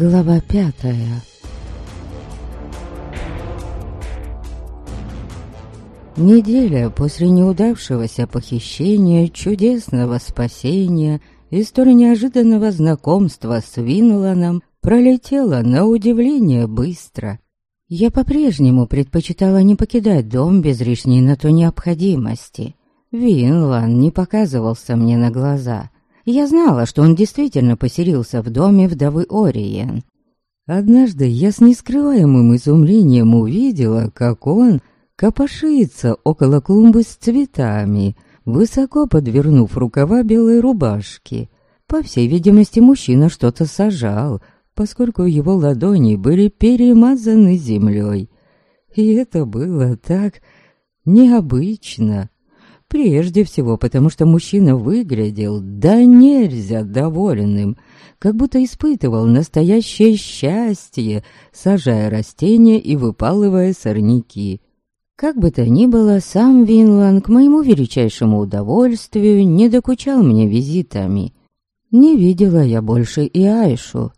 Глава пятая Неделя после неудавшегося похищения, чудесного спасения и столь неожиданного знакомства с Винланом пролетела на удивление быстро. Я по-прежнему предпочитала не покидать дом без лишней на то необходимости. Винлан не показывался мне на глаза. Я знала, что он действительно поселился в доме вдовы Ориен. Однажды я с нескрываемым изумлением увидела, как он копошится около клумбы с цветами, высоко подвернув рукава белой рубашки. По всей видимости, мужчина что-то сажал, поскольку его ладони были перемазаны землей. И это было так необычно. Прежде всего, потому что мужчина выглядел да нельзя довольным, как будто испытывал настоящее счастье, сажая растения и выпалывая сорняки. Как бы то ни было, сам Винлан к моему величайшему удовольствию не докучал мне визитами. Не видела я больше и Айшу,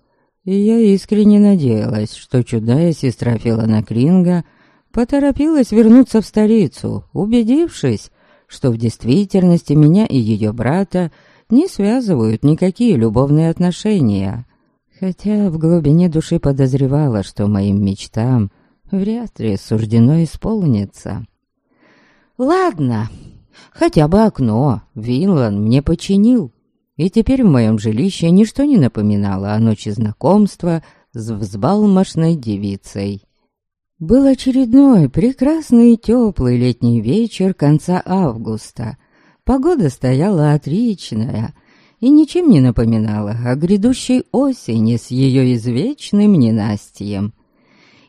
и я искренне надеялась, что чудная сестра Филана Кринга поторопилась вернуться в столицу, убедившись, что в действительности меня и ее брата не связывают никакие любовные отношения. Хотя в глубине души подозревала, что моим мечтам – вряд ли суждено исполниться. Ладно, хотя бы окно Винлан мне починил, и теперь в моем жилище ничто не напоминало о ночи знакомства с взбалмошной девицей. Был очередной прекрасный теплый летний вечер конца августа. Погода стояла отличная и ничем не напоминала о грядущей осени с ее извечным ненастьем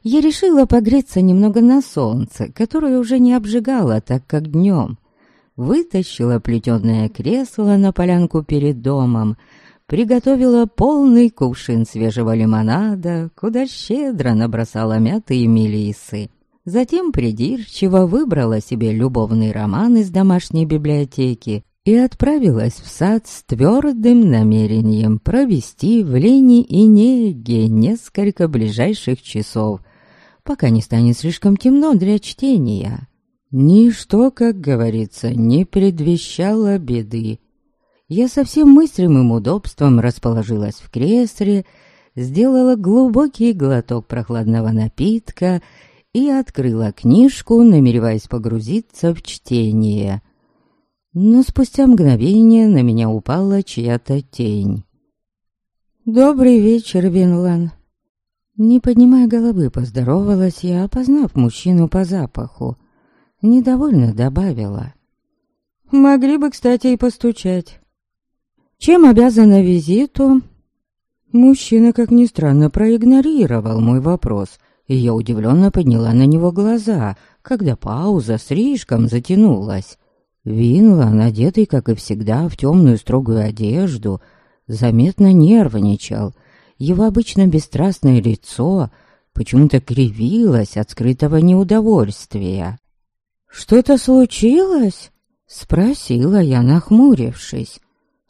я решила погреться немного на солнце, которое уже не обжигало так, как днем. Вытащила плетеное кресло на полянку перед домом, приготовила полный кувшин свежего лимонада, куда щедро набросала мяты и мелисы. Затем придирчиво выбрала себе любовный роман из домашней библиотеки и отправилась в сад с твердым намерением провести в лени и неге несколько ближайших часов – пока не станет слишком темно для чтения. Ничто, как говорится, не предвещало беды. Я со всем мыслимым удобством расположилась в кресле, сделала глубокий глоток прохладного напитка и открыла книжку, намереваясь погрузиться в чтение. Но спустя мгновение на меня упала чья-то тень. «Добрый вечер, Винлан», не поднимая головы, поздоровалась я, опознав мужчину по запаху. Недовольно добавила. «Могли бы, кстати, и постучать». «Чем обязана визиту?» Мужчина, как ни странно, проигнорировал мой вопрос, и я удивленно подняла на него глаза, когда пауза слишком затянулась. Винла, надетый, как и всегда, в темную строгую одежду, заметно нервничал — его обычно бесстрастное лицо почему-то кривилось от скрытого неудовольствия. «Что-то случилось?» — спросила я, нахмурившись.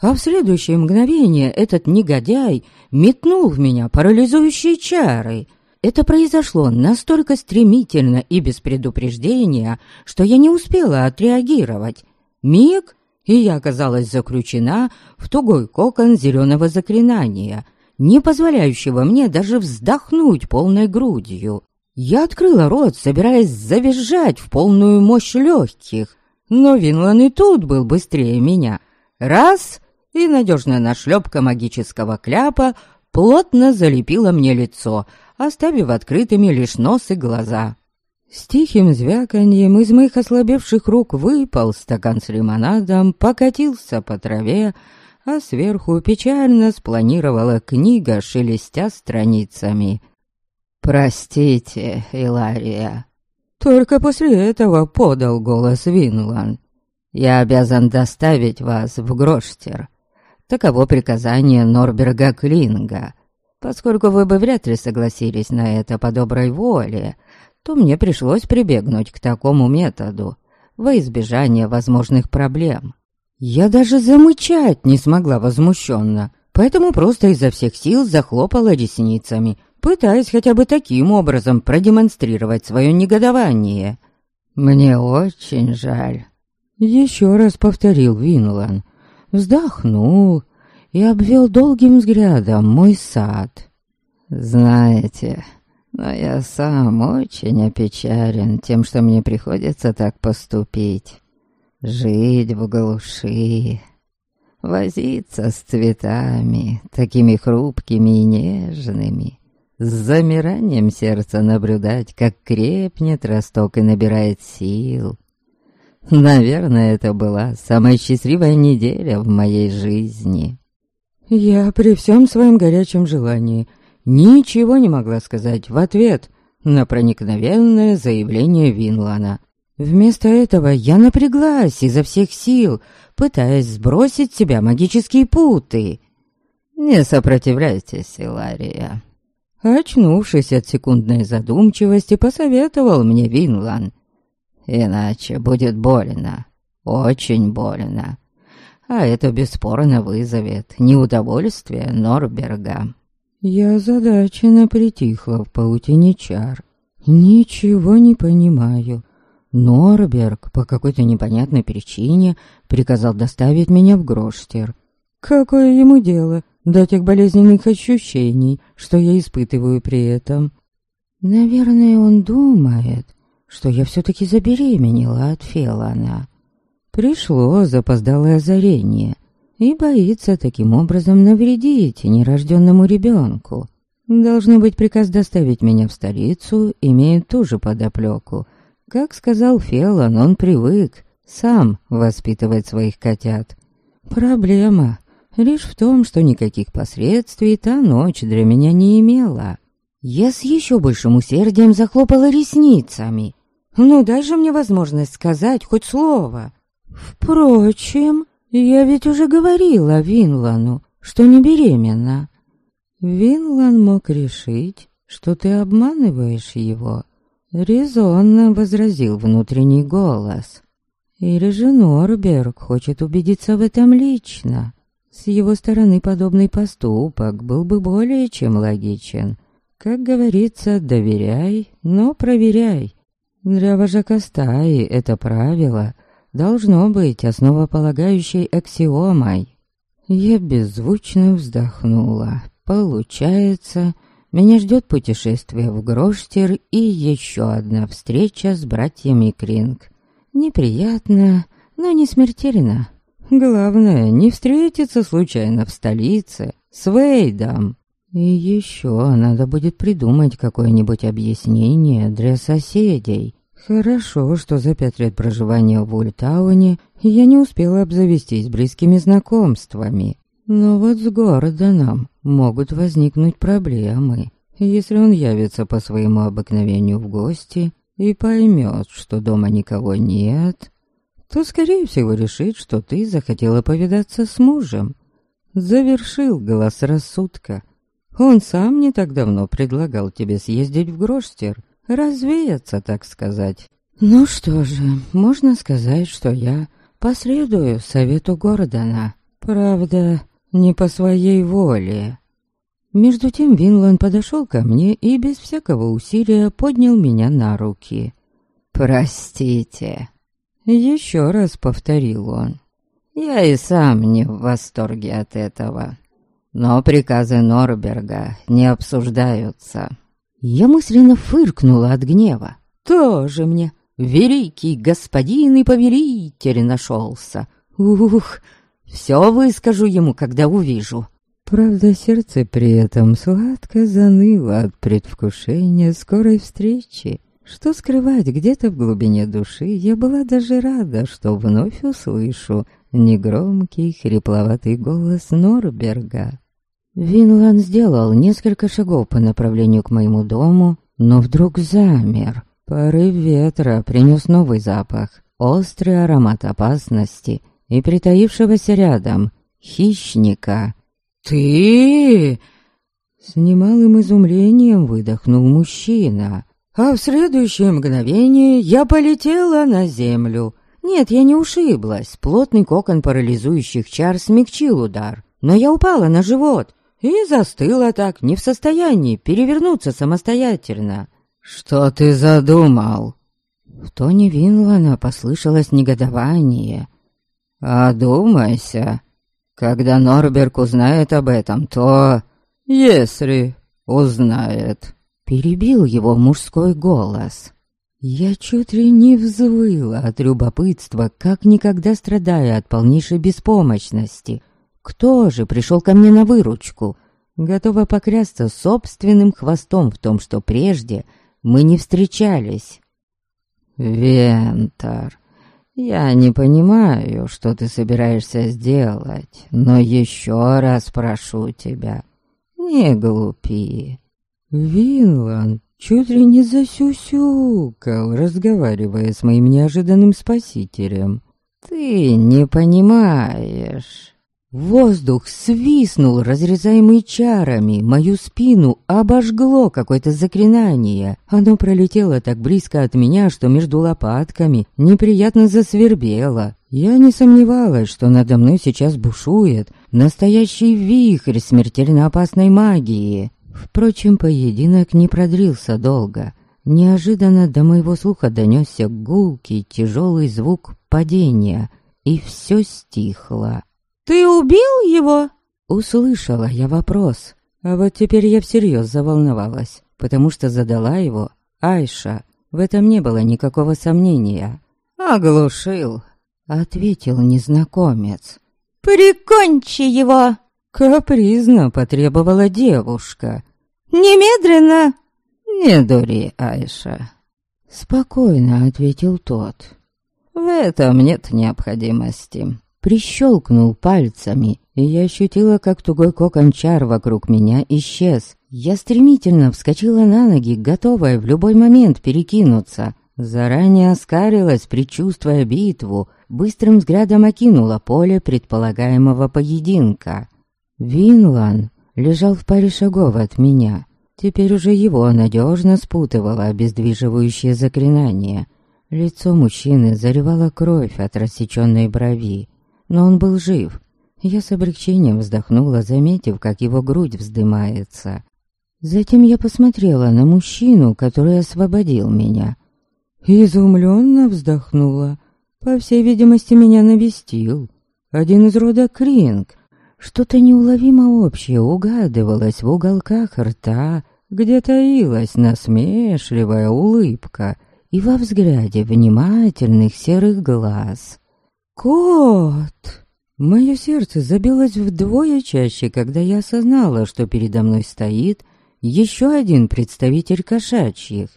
А в следующее мгновение этот негодяй метнул в меня парализующие чары. Это произошло настолько стремительно и без предупреждения, что я не успела отреагировать. Миг, и я оказалась заключена в тугой кокон зеленого заклинания, не позволяющего мне даже вздохнуть полной грудью. Я открыла рот, собираясь завизжать в полную мощь легких, но Винлан и тут был быстрее меня. Раз — и надежная нашлепка магического кляпа плотно залепила мне лицо, оставив открытыми лишь нос и глаза. С тихим звяканьем из моих ослабевших рук выпал стакан с лимонадом, покатился по траве, а сверху печально спланировала книга, шелестя страницами. «Простите, Илария». Только после этого подал голос Винлан. «Я обязан доставить вас в Гроштер. Таково приказание Норберга Клинга. Поскольку вы бы вряд ли согласились на это по доброй воле, то мне пришлось прибегнуть к такому методу во избежание возможных проблем». Я даже замычать не смогла возмущенно. поэтому просто изо всех сил захлопала ресницами, пытаясь хотя бы таким образом продемонстрировать свое негодование. «Мне очень жаль», — еще раз повторил Винлан, вздохнул и обвел долгим взглядом мой сад. «Знаете, но я сам очень опечален тем, что мне приходится так поступить. Жить в глуши, возиться с цветами, такими хрупкими и нежными, с замиранием сердца наблюдать, как крепнет росток и набирает сил. Наверное, это была самая счастливая неделя в моей жизни. Я при всем своем горячем желании ничего не могла сказать в ответ на проникновенное заявление Винлана. Вместо этого я напряглась изо всех сил, пытаясь сбросить с себя магические путы. «Не сопротивляйтесь, Илария». Очнувшись от секундной задумчивости, посоветовал мне Винлан. «Иначе будет больно, очень больно. А это бесспорно вызовет неудовольствие Норберга». Я озадаченно притихла в паутине чар. «Ничего не понимаю». Норберг по какой-то непонятной причине приказал доставить меня в Гроштер. Какое ему дело до тех болезненных ощущений, что я испытываю при этом? Наверное, он думает, что я все-таки забеременела от Фелана. Пришло запоздалое озарение и боится таким образом навредить нерожденному ребенку. Должно быть, приказ доставить меня в столицу имеет ту же подоплеку. Как сказал Феллон, он привык сам воспитывать своих котят. Проблема лишь в том, что никаких последствий та ночь для меня не имела. Я с еще большим усердием захлопала ресницами. Ну, дай же мне возможность сказать хоть слово. Впрочем, я ведь уже говорила Винлану, что не беременна. Винлан мог решить, что ты обманываешь его. Резонно возразил внутренний голос. Или же Норберг хочет убедиться в этом лично. С его стороны подобный поступок был бы более чем логичен. Как говорится, доверяй, но проверяй. Для вожака стаи это правило должно быть основополагающей аксиомой. Я беззвучно вздохнула. Получается, меня ждет путешествие в Гроштер и еще одна встреча с братьями Кринг. Неприятно, но не смертельно. Главное, не встретиться случайно в столице с Вейдом. И еще надо будет придумать какое-нибудь объяснение для соседей. Хорошо, что за пять лет проживания в Ультауне я не успела обзавестись близкими знакомствами. Но вот с Гордоном могут возникнуть проблемы, если он явится по своему обыкновению в гости и поймет, что дома никого нет, то, скорее всего, решит, что ты захотела повидаться с мужем. Завершил голос рассудка. Он сам не так давно предлагал тебе съездить в Гроштер, развеяться, так сказать. Ну что же, можно сказать, что я последую совету Гордона. Правда, не по своей воле. Между тем Винланд подошел ко мне и без всякого усилия поднял меня на руки. «Простите», — еще раз повторил он. «Я и сам не в восторге от этого, но приказы Норберга не обсуждаются». Я мысленно фыркнула от гнева. «Тоже мне великий господин и повелитель нашелся. Ух, все выскажу ему, когда увижу». Правда, сердце при этом сладко заныло от предвкушения скорой встречи. Что скрывать, где-то в глубине души я была даже рада, что вновь услышу негромкий, хрипловатый голос Норберга. Винлан сделал несколько шагов по направлению к моему дому, но вдруг замер. Порыв ветра принес новый запах, острый аромат опасности и притаившегося рядом хищника. «Ты...» С немалым изумлением выдохнул мужчина. А в следующее мгновение я полетела на землю. Нет, я не ушиблась. Плотный кокон парализующих чар смягчил удар. но я упала на живот и застыла так, не в состоянии перевернуться самостоятельно. «Что ты задумал?» В тоне Винлана послышалось негодование. «Одумайся. Когда Норберг узнает об этом, то... Если узнает...» Перебил его мужской голос. Я чуть ли не взвыла от любопытства, как никогда страдая от полнейшей беспомощности. Кто же пришел ко мне на выручку? Готова поклясться собственным хвостом в том, что прежде мы не встречались. «Вентор, я не понимаю, что ты собираешься сделать, но еще раз прошу тебя, не глупи». Винлан чуть ли не засюсюкал, разговаривая с моим неожиданным спасителем. «Ты не понимаешь». Воздух свистнул, разрезаемый чарами, мою спину обожгло какое-то заклинание. Оно пролетело так близко от меня, что между лопатками неприятно засвербело. Я не сомневалась, что надо мной сейчас бушует настоящий вихрь смертельно опасной магии. Впрочем, поединок не продлился долго. Неожиданно до моего слуха донесся гулкий, тяжелый звук падения, и все стихло. «Ты убил его?» Услышала я вопрос, а вот теперь я всерьез заволновалась, потому что задала его Айша. В этом не было никакого сомнения. «Оглушил», — ответил незнакомец. «Прикончи его!» Капризно потребовала девушка. «Немедленно!» «Не дури, Айша!» Спокойно ответил тот. «В этом нет необходимости прищелкнул пальцами, и я ощутила, как тугой кокон чар вокруг меня исчез. Я стремительно вскочила на ноги, готовая в любой момент перекинуться. Заранее оскарилась, предчувствуя битву, быстрым взглядом окинула поле предполагаемого поединка. Винлан лежал в паре шагов от меня. Теперь уже его надежно спутывало обездвиживающее заклинание. Лицо мужчины заревала кровь от рассеченной брови но он был жив. Я с облегчением вздохнула, заметив, как его грудь вздымается. Затем я посмотрела на мужчину, который освободил меня. Изумленно вздохнула. По всей видимости, меня навестил. Один из рода Кринг. Что-то неуловимо общее угадывалось в уголках рта, где таилась насмешливая улыбка и во взгляде внимательных серых глаз. Кот! Мое сердце забилось вдвое чаще, когда я осознала, что передо мной стоит еще один представитель кошачьих.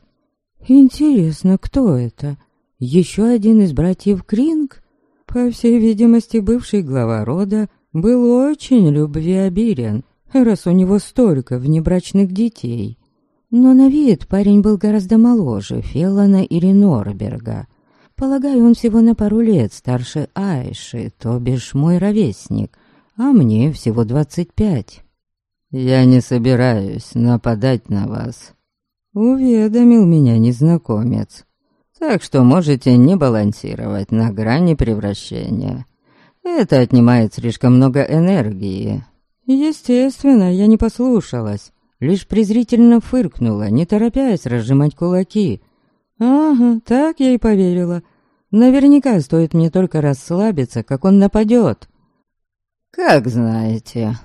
Интересно, кто это? Еще один из братьев Кринг? По всей видимости, бывший глава рода был очень любвеобилен, раз у него столько внебрачных детей. Но на вид парень был гораздо моложе Феллона или Норберга. Полагаю, он всего на пару лет старше Айши, то бишь мой ровесник, а мне всего двадцать пять. «Я не собираюсь нападать на вас», — уведомил меня незнакомец. «Так что можете не балансировать на грани превращения. Это отнимает слишком много энергии». Естественно, я не послушалась, лишь презрительно фыркнула, не торопясь разжимать кулаки — Ага, так я и поверила. Наверняка стоит мне только расслабиться, как он нападет. Как знаете.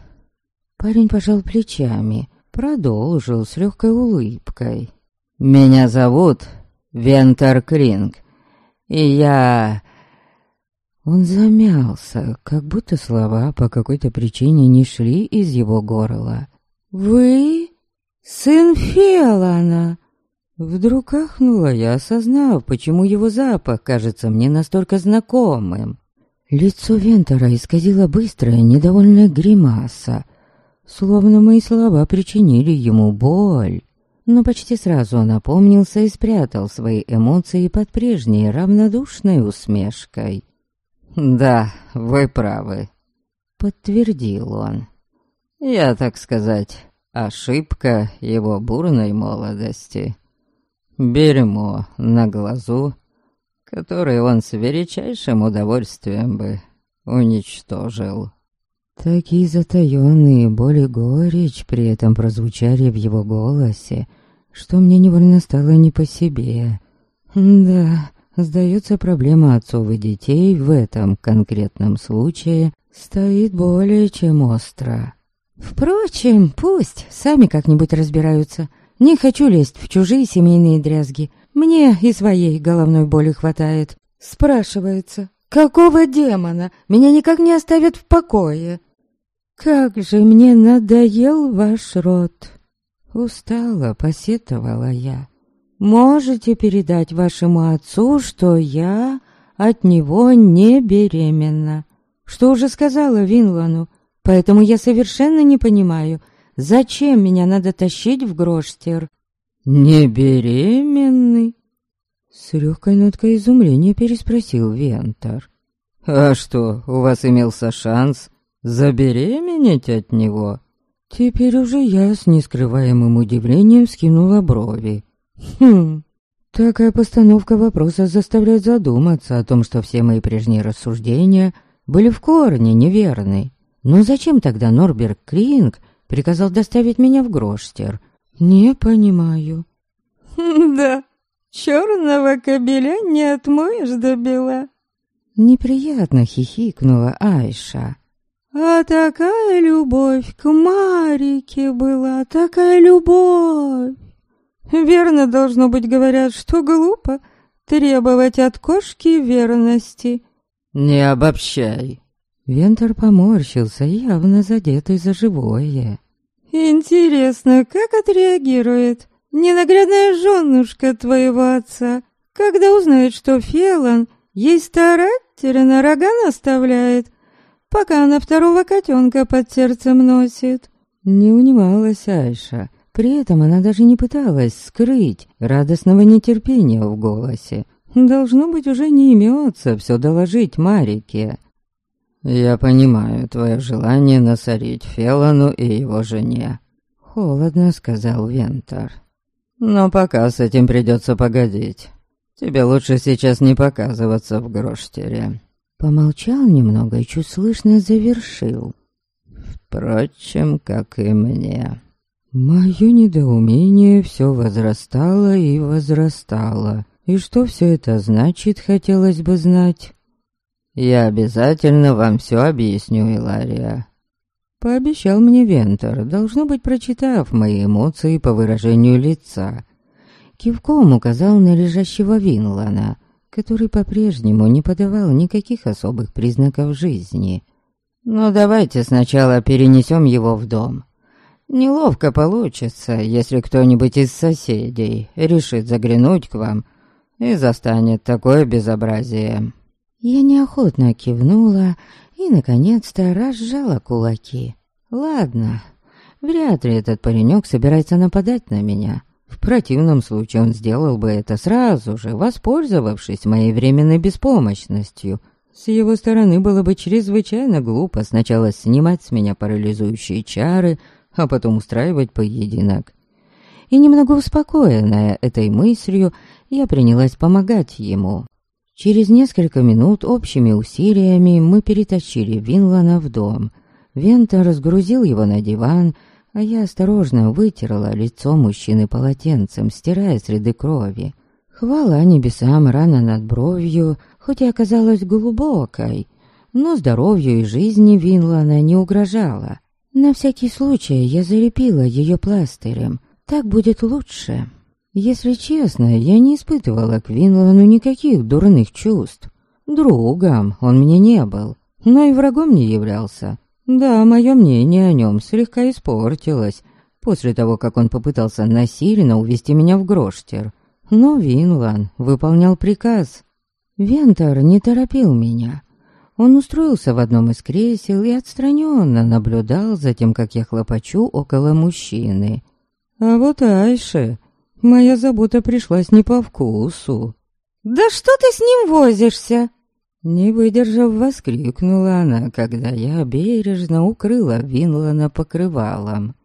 Парень пожал плечами, продолжил с легкой улыбкой. Меня зовут Вентер Кринг, и я... Он замялся, как будто слова по какой-то причине не шли из его горла. «Вы? Сын Фелана?» Вдруг ахнула я, осознав, почему его запах кажется мне настолько знакомым. Лицо Вентера исказило быстрая, недовольная гримаса, словно мои слова причинили ему боль. Но почти сразу он опомнился и спрятал свои эмоции под прежней равнодушной усмешкой. «Да, вы правы», — подтвердил он. «Я, так сказать, ошибка его бурной молодости» бельмо на глазу, которое он с величайшим удовольствием бы уничтожил. Такие затаённые боль и горечь при этом прозвучали в его голосе, что мне невольно стало не по себе. Да, сдается проблема отцов и детей в этом конкретном случае стоит более чем остро. Впрочем, пусть сами как-нибудь разбираются. Не хочу лезть в чужие семейные дрязги. Мне и своей головной боли хватает. Спрашивается, какого демона меня никак не оставят в покое? Как же мне надоел ваш род. Устала, посетовала я. Можете передать вашему отцу, что я от него не беременна. Что уже сказала Винлану, поэтому я совершенно не понимаю, зачем меня надо тащить в Гроштер. «Не беременный?» С легкой ноткой изумления переспросил Вентор. «А что, у вас имелся шанс забеременеть от него?» Теперь уже я с нескрываемым удивлением скинула брови. Хм, такая постановка вопроса заставляет задуматься о том, что все мои прежние рассуждения были в корне неверны. Но зачем тогда Норберг Кринг приказал доставить меня в Гроштер? Не понимаю. Да, черного кобеля не отмоешь до бела. Неприятно хихикнула Айша. А такая любовь к Марике была, такая любовь. Верно должно быть, говорят, что глупо требовать от кошки верности. Не обобщай. Вентер поморщился, явно задетый за живое. Интересно, как отреагирует ненаглядная женушка твоего отца, когда узнает, что Фелан ей старательно рога наставляет, пока она второго котенка под сердцем носит. Не унималась Айша. При этом она даже не пыталась скрыть радостного нетерпения в голосе. Должно быть, уже не имется все доложить Марике. «Я понимаю твое желание насорить Фелану и его жене», — холодно сказал Вентор. «Но пока с этим придется погодить. Тебе лучше сейчас не показываться в Гроштере. Помолчал немного и чуть слышно завершил. Впрочем, как и мне. Мое недоумение все возрастало и возрастало. И что все это значит, хотелось бы знать. Я обязательно вам все объясню, Илария. Пообещал мне Вентер, должно быть, прочитав мои эмоции по выражению лица. Кивком указал на лежащего Винлана — который по-прежнему не подавал никаких особых признаков жизни. «Ну давайте сначала перенесем его в дом. Неловко получится, если кто-нибудь из соседей решит заглянуть к вам и застанет такое безобразие». Я неохотно кивнула и, наконец-то, разжала кулаки. «Ладно, вряд ли этот паренек собирается нападать на меня». В противном случае он сделал бы это сразу же, воспользовавшись моей временной беспомощностью. С его стороны было бы чрезвычайно глупо сначала снимать с меня парализующие чары, а потом устраивать поединок. И немного успокоенная этой мыслью, я принялась помогать ему. Через несколько минут общими усилиями мы перетащили Винлана в дом. Вента разгрузил его на диван, а я осторожно вытерла лицо мужчины полотенцем, стирая следы крови. Хвала небесам рана над бровью, хоть и оказалась глубокой, но здоровью и жизни Винлана не угрожала. На всякий случай я залепила ее пластырем. Так будет лучше. Если честно, я не испытывала к Винлану никаких дурных чувств. Другом он мне не был, но и врагом не являлся. Да, мое мнение о нем слегка испортилось после того, как он попытался насильно увести меня в Гроштер. Но Винлан выполнял приказ. Вентор не торопил меня. Он устроился в одном из кресел и отстраненно наблюдал за тем, как я хлопочу около мужчины. А вот Айше, моя забота пришлась не по вкусу. «Да что ты с ним возишься?» Не выдержав, воскликнула она, когда я бережно укрыла Винлана покрывалом.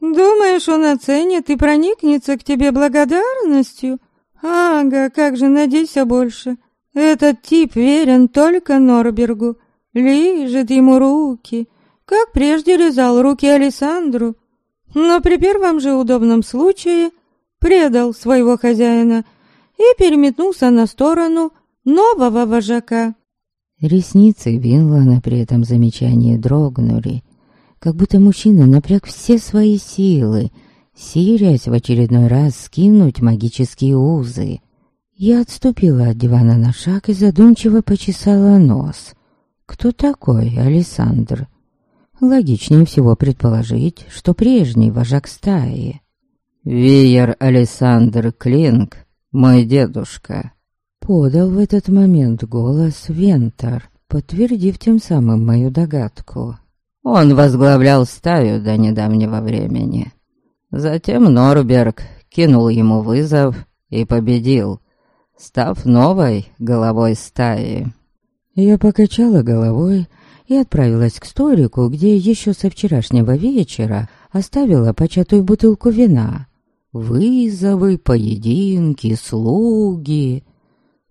«Думаешь, он оценит и проникнется к тебе благодарностью? Ага, как же, надейся больше. Этот тип верен только Норбергу, лижет ему руки, как прежде резал руки Александру, но при первом же удобном случае предал своего хозяина и переметнулся на сторону нового вожака. Ресницы Винлана при этом замечании дрогнули, как будто мужчина напряг все свои силы, сирясь в очередной раз скинуть магические узы. Я отступила от дивана на шаг и задумчиво почесала нос. Кто такой Александр? Логичнее всего предположить, что прежний вожак стаи. «Виер Александр Клинк, мой дедушка», — подал в этот момент голос Вентор, подтвердив тем самым мою догадку. Он возглавлял стаю до недавнего времени. Затем Норберг кинул ему вызов и победил, став новой головой стаи. Я покачала головой и отправилась к столику, где еще со вчерашнего вечера оставила початую бутылку вина. Вызовы, поединки, слуги.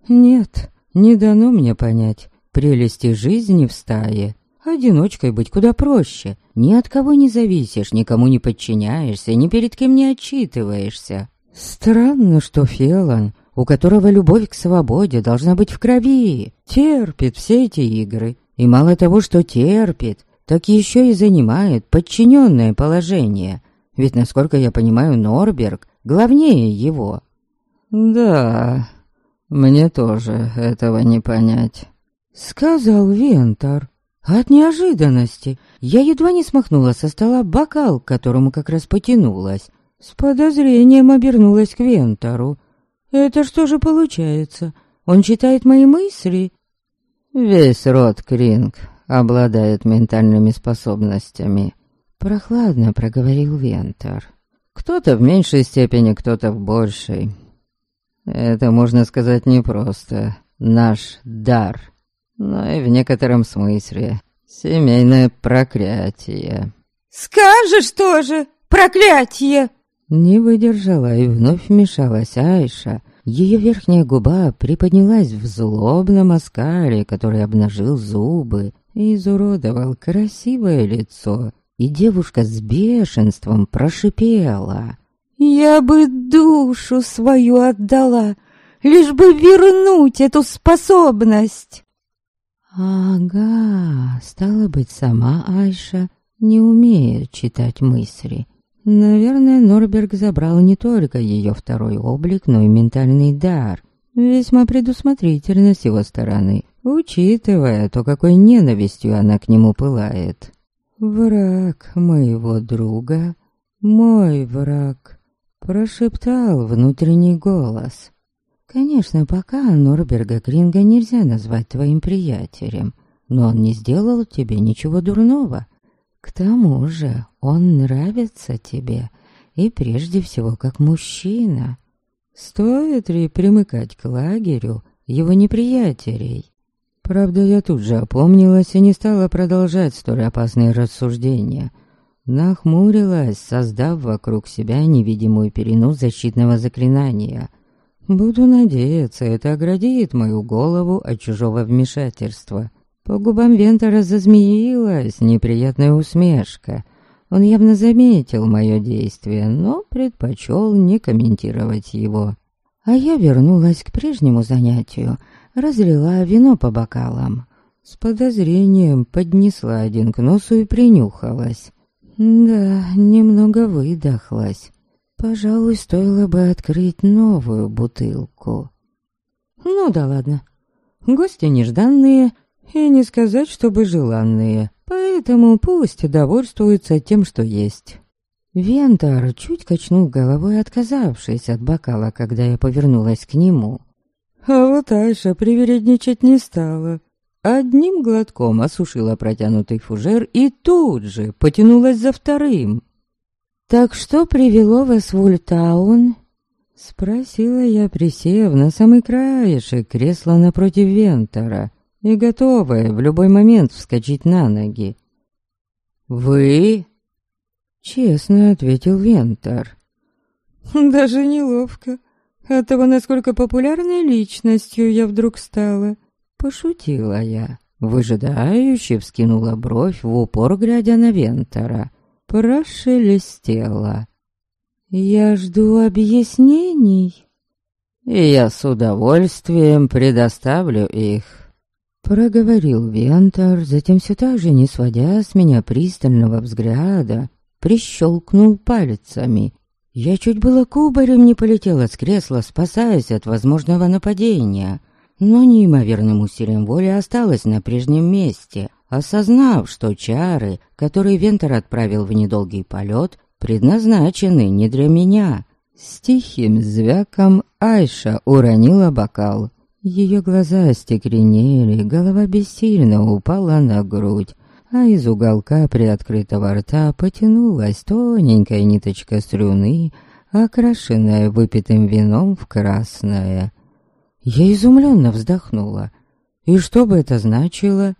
Нет, не дано мне понять прелести жизни в стае. Одиночкой быть куда проще. Ни от кого не зависишь, никому не подчиняешься, ни перед кем не отчитываешься. Странно, что Фелан, у которого любовь к свободе должна быть в крови, терпит все эти игры и мало того, что терпит, так еще и занимает подчиненное положение. Ведь, насколько я понимаю, Норберг главнее его. «Да, мне тоже этого не понять», — сказал Вентор. От неожиданности я едва не смахнула со стола бокал, к которому как раз потянулась. С подозрением обернулась к Вентору. «Это что же получается? Он читает мои мысли?» Весь род Кринг обладает ментальными способностями. Прохладно проговорил Вентор. Кто-то в меньшей степени, кто-то в большей. Это, можно сказать, не просто наш дар, но и в некотором смысле семейное проклятие. «Скажешь тоже, проклятие!» Не выдержала и вновь вмешалась Айша, ее верхняя губа приподнялась в злобном оскале, который обнажил зубы и изуродовал красивое лицо, и девушка с бешенством прошипела. «Я бы душу свою отдала, лишь бы вернуть эту способность!» «Ага, стало быть, сама Айша не умеет читать мысли». Наверное, Норберг забрал не только ее второй облик, но и ментальный дар. Весьма предусмотрительно с его стороны, учитывая то, какой ненавистью она к нему пылает. «Враг моего друга, мой враг», — прошептал внутренний голос. «Конечно, пока Норберга Кринга нельзя назвать твоим приятелем, но он не сделал тебе ничего дурного. К тому же он нравится тебе, и прежде всего как мужчина. Стоит ли примыкать к лагерю его неприятелей? Правда, я тут же опомнилась и не стала продолжать столь опасные рассуждения. Нахмурилась, создав вокруг себя невидимую перену защитного заклинания. Буду надеяться, это оградит мою голову от чужого вмешательства. По губам Вентора зазмеилась неприятная усмешка. Он явно заметил мое действие, но предпочел не комментировать его. А я вернулась к прежнему занятию, разлила вино по бокалам. С подозрением поднесла один к носу и принюхалась. Да, немного выдохлась. Пожалуй, стоило бы открыть новую бутылку. Ну да ладно. Гости нежданные, и не сказать, чтобы желанные, поэтому пусть довольствуются тем, что есть. Вентар чуть качнул головой, отказавшись от бокала, когда я повернулась к нему. А вот Айша привередничать не стала. Одним глотком осушила протянутый фужер и тут же потянулась за вторым. «Так что привело вас в Ультаун?» Спросила я, присев на самый краешек кресла напротив Вентора и готовая в любой момент вскочить на ноги. «Вы?» — честно ответил Вентор. «Даже неловко. От того, насколько популярной личностью я вдруг стала». Пошутила я, Выжидающе вскинула бровь в упор, глядя на Вентора. Прошелестела. «Я жду объяснений». «И я с удовольствием предоставлю их», — проговорил Вентор, затем все так же, не сводя с меня пристального взгляда, прищелкнул пальцами. Я чуть было кубарем не полетела с кресла, спасаясь от возможного нападения — но неимоверным усилием воли осталась на прежнем месте, осознав, что чары, которые Вентер отправил в недолгий полет, предназначены не для меня. С тихим звяком Айша уронила бокал. Ее глаза остекленели, голова бессильно упала на грудь, а из уголка приоткрытого рта потянулась тоненькая ниточка слюны, окрашенная выпитым вином в красное. Я изумленно вздохнула. И что бы это значило?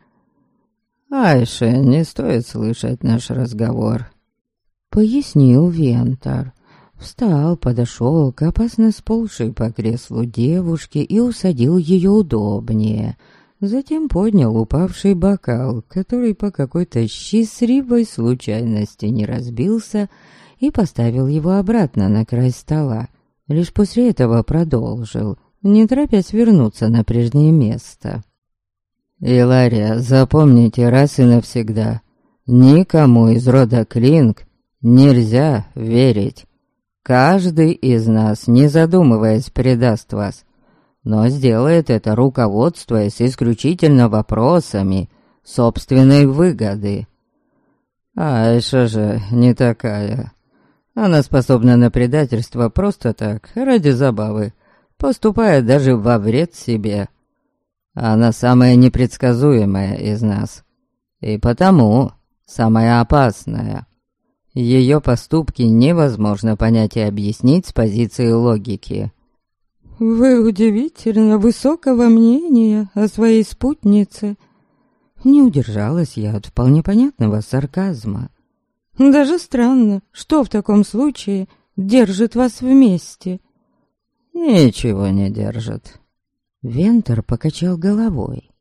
«Айше, не стоит слышать наш разговор», — пояснил Вентар. Встал, подошел к опасно сползшей по креслу девушке и усадил ее удобнее. Затем поднял упавший бокал, который по какой-то счастливой случайности не разбился, и поставил его обратно на край стола. Лишь после этого продолжил не торопясь вернуться на прежнее место. «Илария, запомните раз и навсегда, никому из рода Клинк нельзя верить. Каждый из нас, не задумываясь, предаст вас, но сделает это, руководствуясь исключительно вопросами собственной выгоды. Айша же не такая. Она способна на предательство просто так, ради забавы, поступая даже во вред себе. Она самая непредсказуемая из нас, и потому самая опасная. Ее поступки невозможно понять и объяснить с позиции логики. «Вы удивительно высокого мнения о своей спутнице», не удержалась я от вполне понятного сарказма. «Даже странно, что в таком случае держит вас вместе?» Ничего не держит. Вентер покачал головой.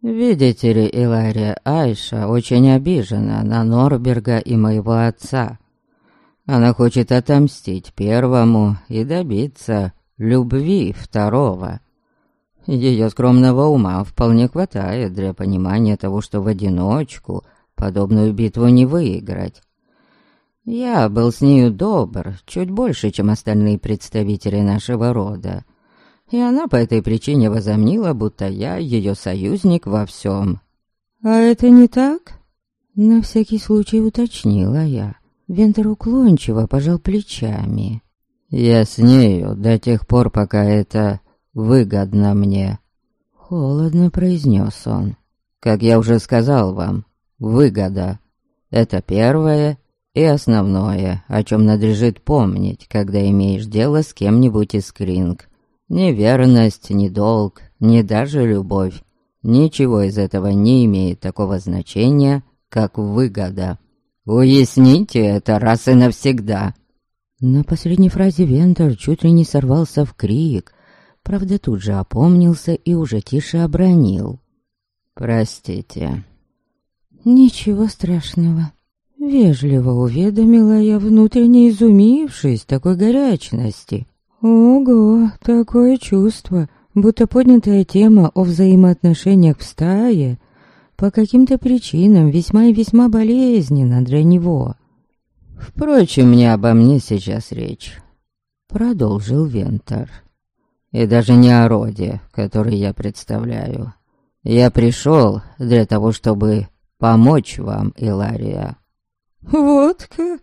Видите ли, Илария Айша очень обижена на Норберга и моего отца. Она хочет отомстить первому и добиться любви второго. Ее скромного ума вполне хватает для понимания того, что в одиночку подобную битву не выиграть. Я был с нею добр, чуть больше, чем остальные представители нашего рода. И она по этой причине возомнила, будто я ее союзник во всем. «А это не так?» На всякий случай уточнила я. Вентер уклончиво пожал плечами. «Я с нею до тех пор, пока это выгодно мне», — холодно произнес он. «Как я уже сказал вам, выгода — это первое и основное, о чем надлежит помнить, когда имеешь дело с кем-нибудь из Кринг. Ни верность, ни долг, ни даже любовь. Ничего из этого не имеет такого значения, как выгода. Уясните это раз и навсегда. На последней фразе Вентер чуть ли не сорвался в крик, правда тут же опомнился и уже тише обронил. «Простите». «Ничего страшного», Вежливо уведомила я, внутренне изумившись такой горячности. Ого, такое чувство, будто поднятая тема о взаимоотношениях в стае по каким-то причинам весьма и весьма болезненно для него. «Впрочем, не обо мне сейчас речь», — продолжил Вентор. «И даже не о роде, который я представляю. Я пришел для того, чтобы помочь вам, Илария». «Вот как?»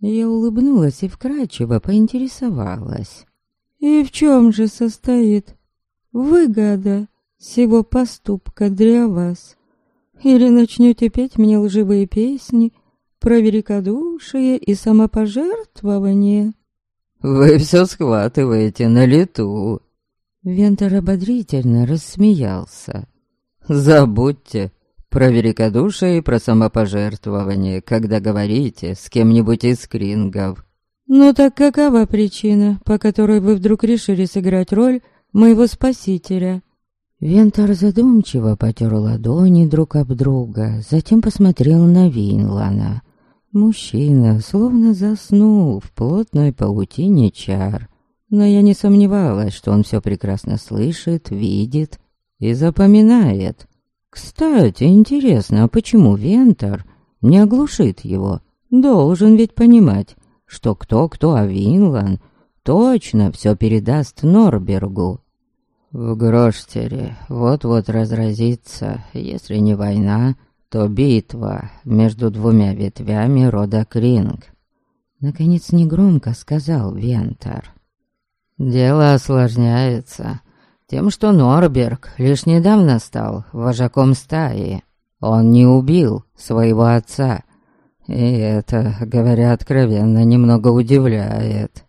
Я улыбнулась и вкрадчиво поинтересовалась. «И в чем же состоит выгода сего поступка для вас? Или начнете петь мне лживые песни про великодушие и самопожертвование?» «Вы все схватываете на лету!» Вентер ободрительно рассмеялся. «Забудьте про великодушие и про самопожертвование, когда говорите с кем-нибудь из крингов. «Ну так какова причина, по которой вы вдруг решили сыграть роль моего спасителя?» Вентар задумчиво потер ладони друг об друга, затем посмотрел на Винлана. Мужчина словно заснул в плотной паутине чар. Но я не сомневалась, что он все прекрасно слышит, видит и запоминает. Кстати, интересно, а почему Вентар не оглушит его? Должен ведь понимать, что кто-кто, а Винлан точно все передаст Норбергу. В Гроштере вот-вот разразится, если не война, то битва между двумя ветвями рода Кринг. Наконец негромко сказал Вентар. Дело осложняется тем, что Норберг лишь недавно стал вожаком стаи. Он не убил своего отца, и это, говоря откровенно, немного удивляет.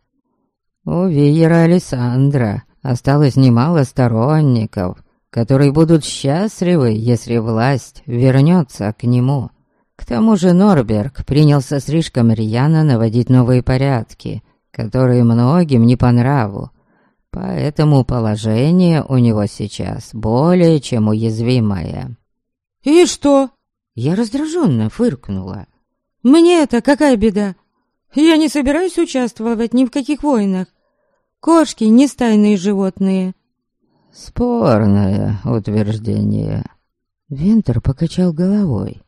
У Виера Александра осталось немало сторонников, которые будут счастливы, если власть вернется к нему. К тому же Норберг принялся слишком рьяно наводить новые порядки, которые многим не по нраву. Поэтому положение у него сейчас более чем уязвимое. «И что?» Я раздраженно фыркнула. «Мне это какая беда? Я не собираюсь участвовать ни в каких войнах. Кошки не стайные животные. Спорное утверждение. Винтер покачал головой,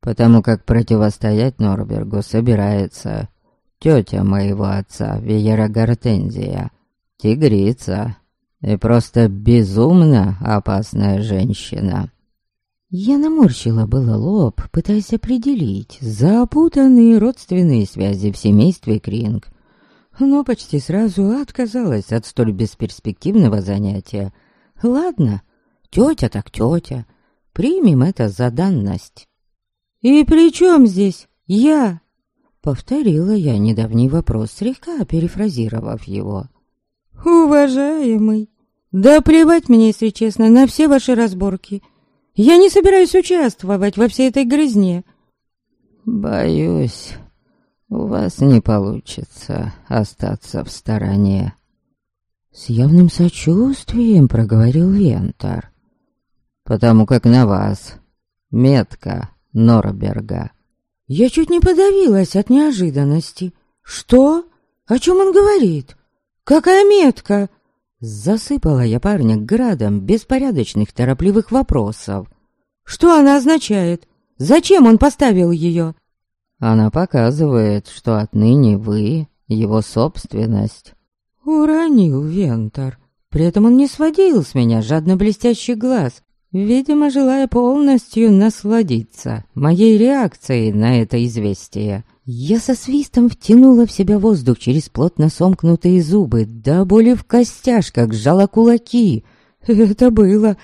потому как противостоять Норбергу собирается тетя моего отца, Веера Гортензия, тигрица и просто безумно опасная женщина. Я наморщила было лоб, пытаясь определить запутанные родственные связи в семействе Кринг — но почти сразу отказалась от столь бесперспективного занятия. Ладно, тетя так тетя, примем это за данность. «И при чем здесь я?» Повторила я недавний вопрос, слегка перефразировав его. «Уважаемый, да плевать мне, если честно, на все ваши разборки. Я не собираюсь участвовать во всей этой грязне». «Боюсь, у вас не получится остаться в стороне. С явным сочувствием проговорил Вентар. Потому как на вас метка Норберга. Я чуть не подавилась от неожиданности. Что? О чем он говорит? Какая метка? Засыпала я парня градом беспорядочных торопливых вопросов. Что она означает? Зачем он поставил ее? Она показывает, что отныне вы его собственность. Уронил Вентор. При этом он не сводил с меня жадно блестящий глаз, видимо, желая полностью насладиться моей реакцией на это известие. Я со свистом втянула в себя воздух через плотно сомкнутые зубы, до боли в костяшках сжала кулаки. Это было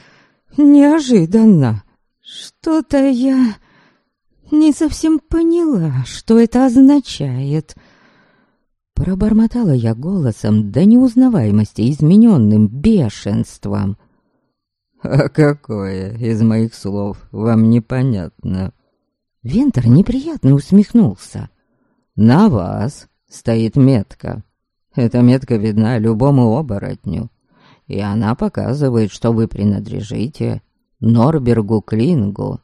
неожиданно. Что-то я не совсем поняла, что это означает. Пробормотала я голосом до неузнаваемости измененным бешенством. «А какое из моих слов вам непонятно?» Вентер неприятно усмехнулся. «На вас стоит метка. Эта метка видна любому оборотню, и она показывает, что вы принадлежите Норбергу Клингу,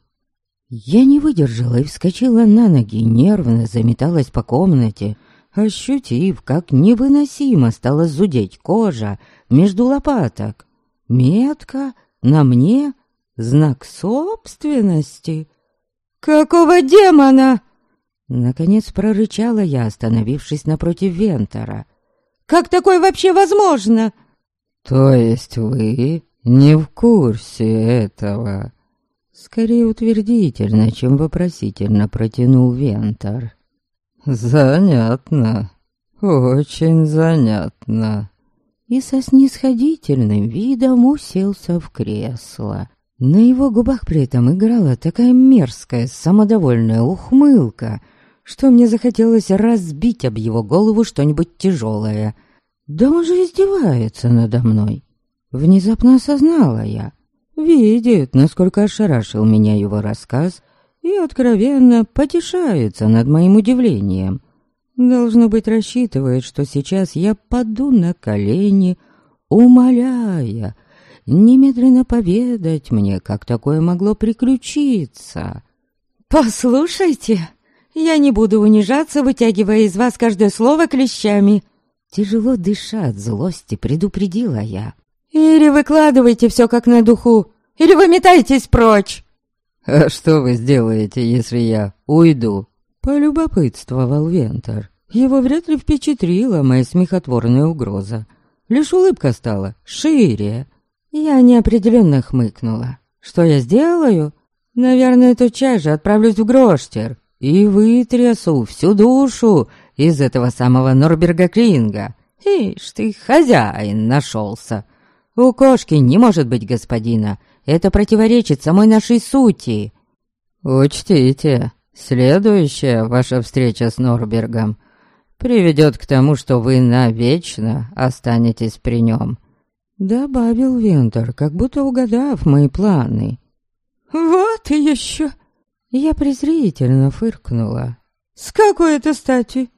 я не выдержала и вскочила на ноги, нервно заметалась по комнате, ощутив, как невыносимо стала зудеть кожа между лопаток. Метка на мне знак собственности. «Какого демона?» Наконец прорычала я, остановившись напротив Вентора. «Как такое вообще возможно?» «То есть вы не в курсе этого?» Скорее утвердительно, чем вопросительно протянул Вентор. «Занятно, очень занятно». И со снисходительным видом уселся в кресло. На его губах при этом играла такая мерзкая, самодовольная ухмылка, что мне захотелось разбить об его голову что-нибудь тяжелое. Да он же издевается надо мной. Внезапно осознала я, видит, насколько ошарашил меня его рассказ, и откровенно потешается над моим удивлением. Должно быть, рассчитывает, что сейчас я паду на колени, умоляя немедленно поведать мне, как такое могло приключиться. «Послушайте, я не буду унижаться, вытягивая из вас каждое слово клещами!» Тяжело дыша от злости, предупредила я. «Или выкладывайте все как на духу, или вы метаетесь прочь!» «А что вы сделаете, если я уйду?» Полюбопытствовал Вентер. Его вряд ли впечатлила моя смехотворная угроза. Лишь улыбка стала шире. Я неопределенно хмыкнула. Что я сделаю? Наверное, тотчас же отправлюсь в Гроштер и вытрясу всю душу из этого самого Норберга Клинга. Ишь ты, хозяин нашелся. У кошки не может быть господина. Это противоречит самой нашей сути. Учтите, следующая ваша встреча с Норбергом приведет к тому, что вы навечно останетесь при нем. Добавил Вентер, как будто угадав мои планы. «Вот и еще!» Я презрительно фыркнула. «С какой это стати?»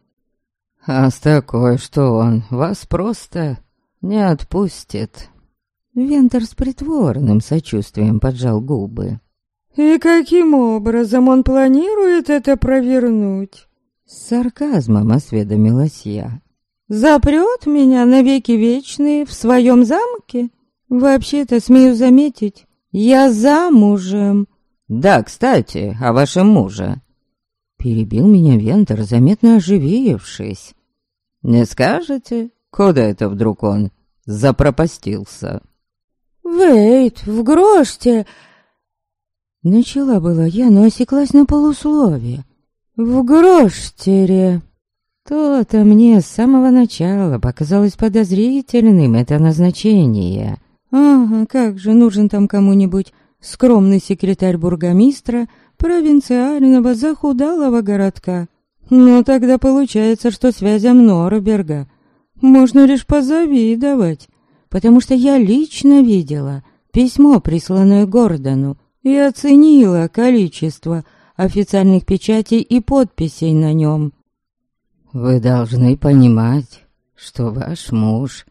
«А с такой, что он вас просто не отпустит». Вентер с притворным сочувствием поджал губы. «И каким образом он планирует это провернуть?» С сарказмом осведомилась я. «Запрет меня навеки вечные в своем замке? Вообще-то, смею заметить, я замужем». «Да, кстати, о вашем муже». Перебил меня Вентер, заметно оживившись. «Не скажете, куда это вдруг он запропастился?» «Вейт, в гроште!» Начала была я, но осеклась на полусловие. «В гроштере!» То-то мне с самого начала показалось подозрительным это назначение. Ага, как же, нужен там кому-нибудь скромный секретарь бургомистра провинциального захудалого городка. Но тогда получается, что связям Норберга можно лишь позавидовать, потому что я лично видела письмо, присланное Гордону, и оценила количество официальных печатей и подписей на нем. «Вы должны понимать, что ваш муж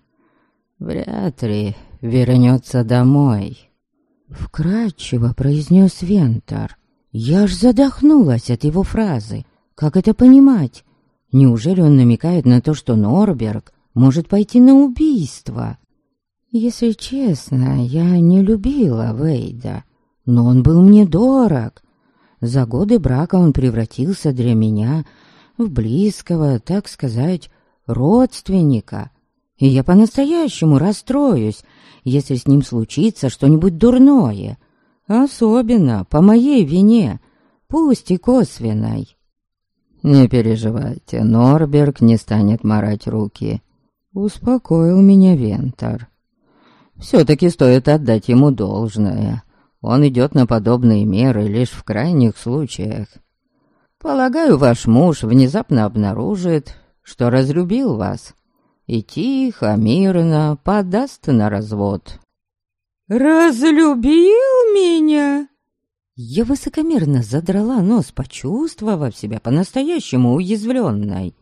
вряд ли вернется домой», — вкратчиво произнес Вентар. Я аж задохнулась от его фразы. Как это понимать? Неужели он намекает на то, что Норберг может пойти на убийство? Если честно, я не любила Вейда, но он был мне дорог. За годы брака он превратился для меня в близкого, так сказать, родственника. И я по-настоящему расстроюсь, если с ним случится что-нибудь дурное. Особенно по моей вине, пусть и косвенной. «Не переживайте, Норберг не станет марать руки», — успокоил меня Вентар. «Все-таки стоит отдать ему должное. Он идет на подобные меры лишь в крайних случаях. Полагаю, ваш муж внезапно обнаружит, что разлюбил вас, и тихо, мирно подаст на развод». «Разлюбил меня?» Я высокомерно задрала нос, почувствовав себя по-настоящему уязвленной.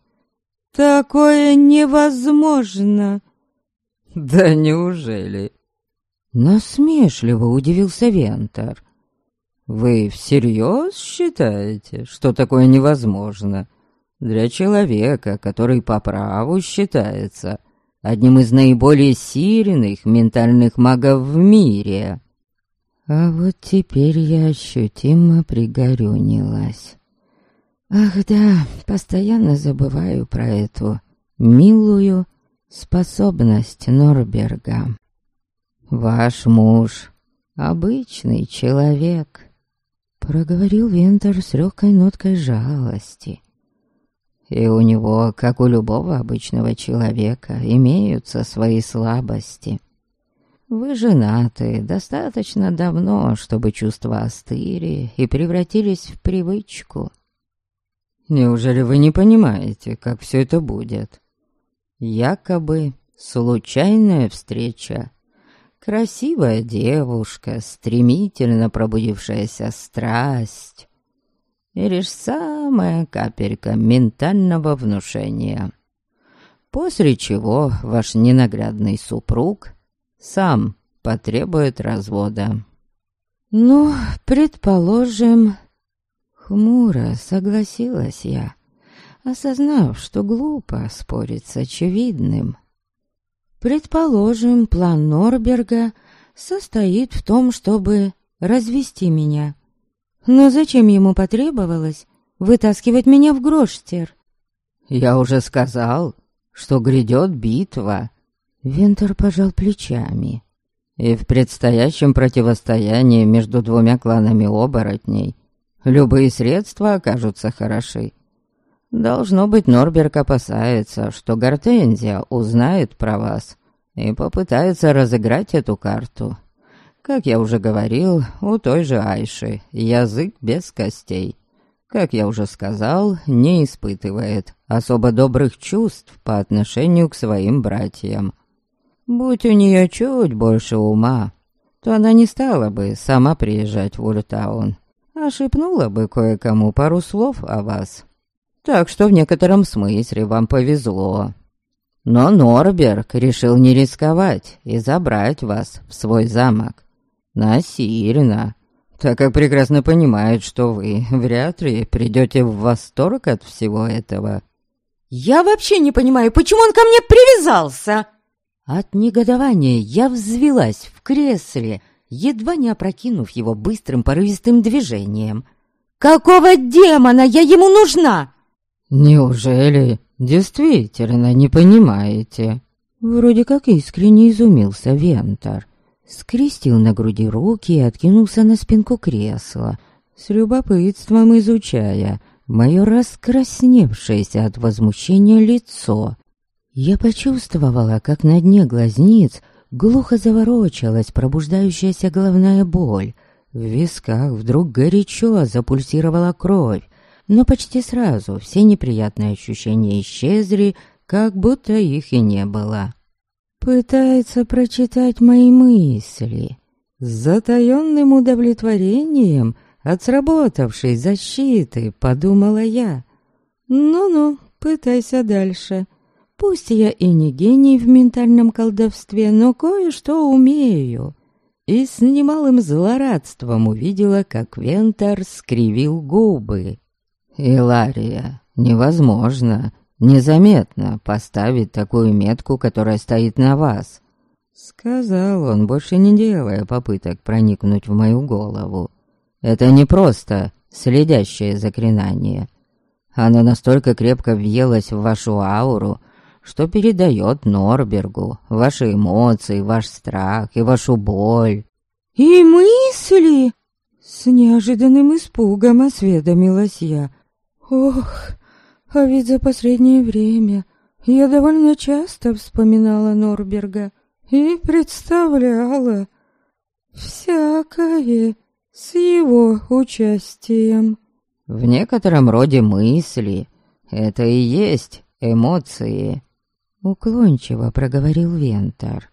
«Такое невозможно!» «Да неужели?» Насмешливо удивился Вентор. «Вы всерьез считаете, что такое невозможно? Для человека, который по праву считается одним из наиболее сильных ментальных магов в мире?» А вот теперь я ощутимо пригорюнилась. Ах да, постоянно забываю про эту милую способность Норберга. «Ваш муж — обычный человек», — проговорил Вентер с легкой ноткой жалости. «И у него, как у любого обычного человека, имеются свои слабости. Вы женаты достаточно давно, чтобы чувства остыли и превратились в привычку». «Неужели вы не понимаете, как все это будет?» «Якобы случайная встреча» Красивая девушка, стремительно пробудившаяся страсть. И лишь самая капелька ментального внушения. После чего ваш ненаглядный супруг сам потребует развода. Ну, предположим... Хмуро согласилась я, осознав, что глупо спорить с очевидным. Предположим, план Норберга состоит в том, чтобы развести меня. Но зачем ему потребовалось вытаскивать меня в Гроштер? «Я уже сказал, что грядет битва». Вентер пожал плечами. «И в предстоящем противостоянии между двумя кланами оборотней любые средства окажутся хороши. Должно быть, Норберг опасается, что Гортензия узнает про вас и попытается разыграть эту карту. Как я уже говорил, у той же Айши язык без костей как я уже сказал, не испытывает особо добрых чувств по отношению к своим братьям. Будь у нее чуть больше ума, то она не стала бы сама приезжать в Ультаун, а шепнула бы кое-кому пару слов о вас. Так что в некотором смысле вам повезло. Но Норберг решил не рисковать и забрать вас в свой замок. Насильно так как прекрасно понимает, что вы вряд ли придете в восторг от всего этого. «Я вообще не понимаю, почему он ко мне привязался?» От негодования я взвелась в кресле, едва не опрокинув его быстрым порывистым движением. «Какого демона я ему нужна?» «Неужели действительно не понимаете?» Вроде как искренне изумился Вентор скрестил на груди руки и откинулся на спинку кресла, с любопытством изучая мое раскрасневшееся от возмущения лицо. Я почувствовала, как на дне глазниц глухо заворочалась пробуждающаяся головная боль. В висках вдруг горячо запульсировала кровь, но почти сразу все неприятные ощущения исчезли, как будто их и не было. Пытается прочитать мои мысли. С затаённым удовлетворением от сработавшей защиты, подумала я. Ну-ну, пытайся дальше. Пусть я и не гений в ментальном колдовстве, но кое-что умею. И с немалым злорадством увидела, как Вентар скривил губы. «Илария, невозможно незаметно поставить такую метку, которая стоит на вас», — сказал он, больше не делая попыток проникнуть в мою голову. «Это не просто следящее заклинание. Оно настолько крепко въелось в вашу ауру, что передает Норбергу ваши эмоции, ваш страх и вашу боль». «И мысли?» С неожиданным испугом осведомилась я. «Ох, а ведь за последнее время я довольно часто вспоминала Норберга и представляла всякое с его участием. В некотором роде мысли это и есть эмоции, уклончиво проговорил Вентар.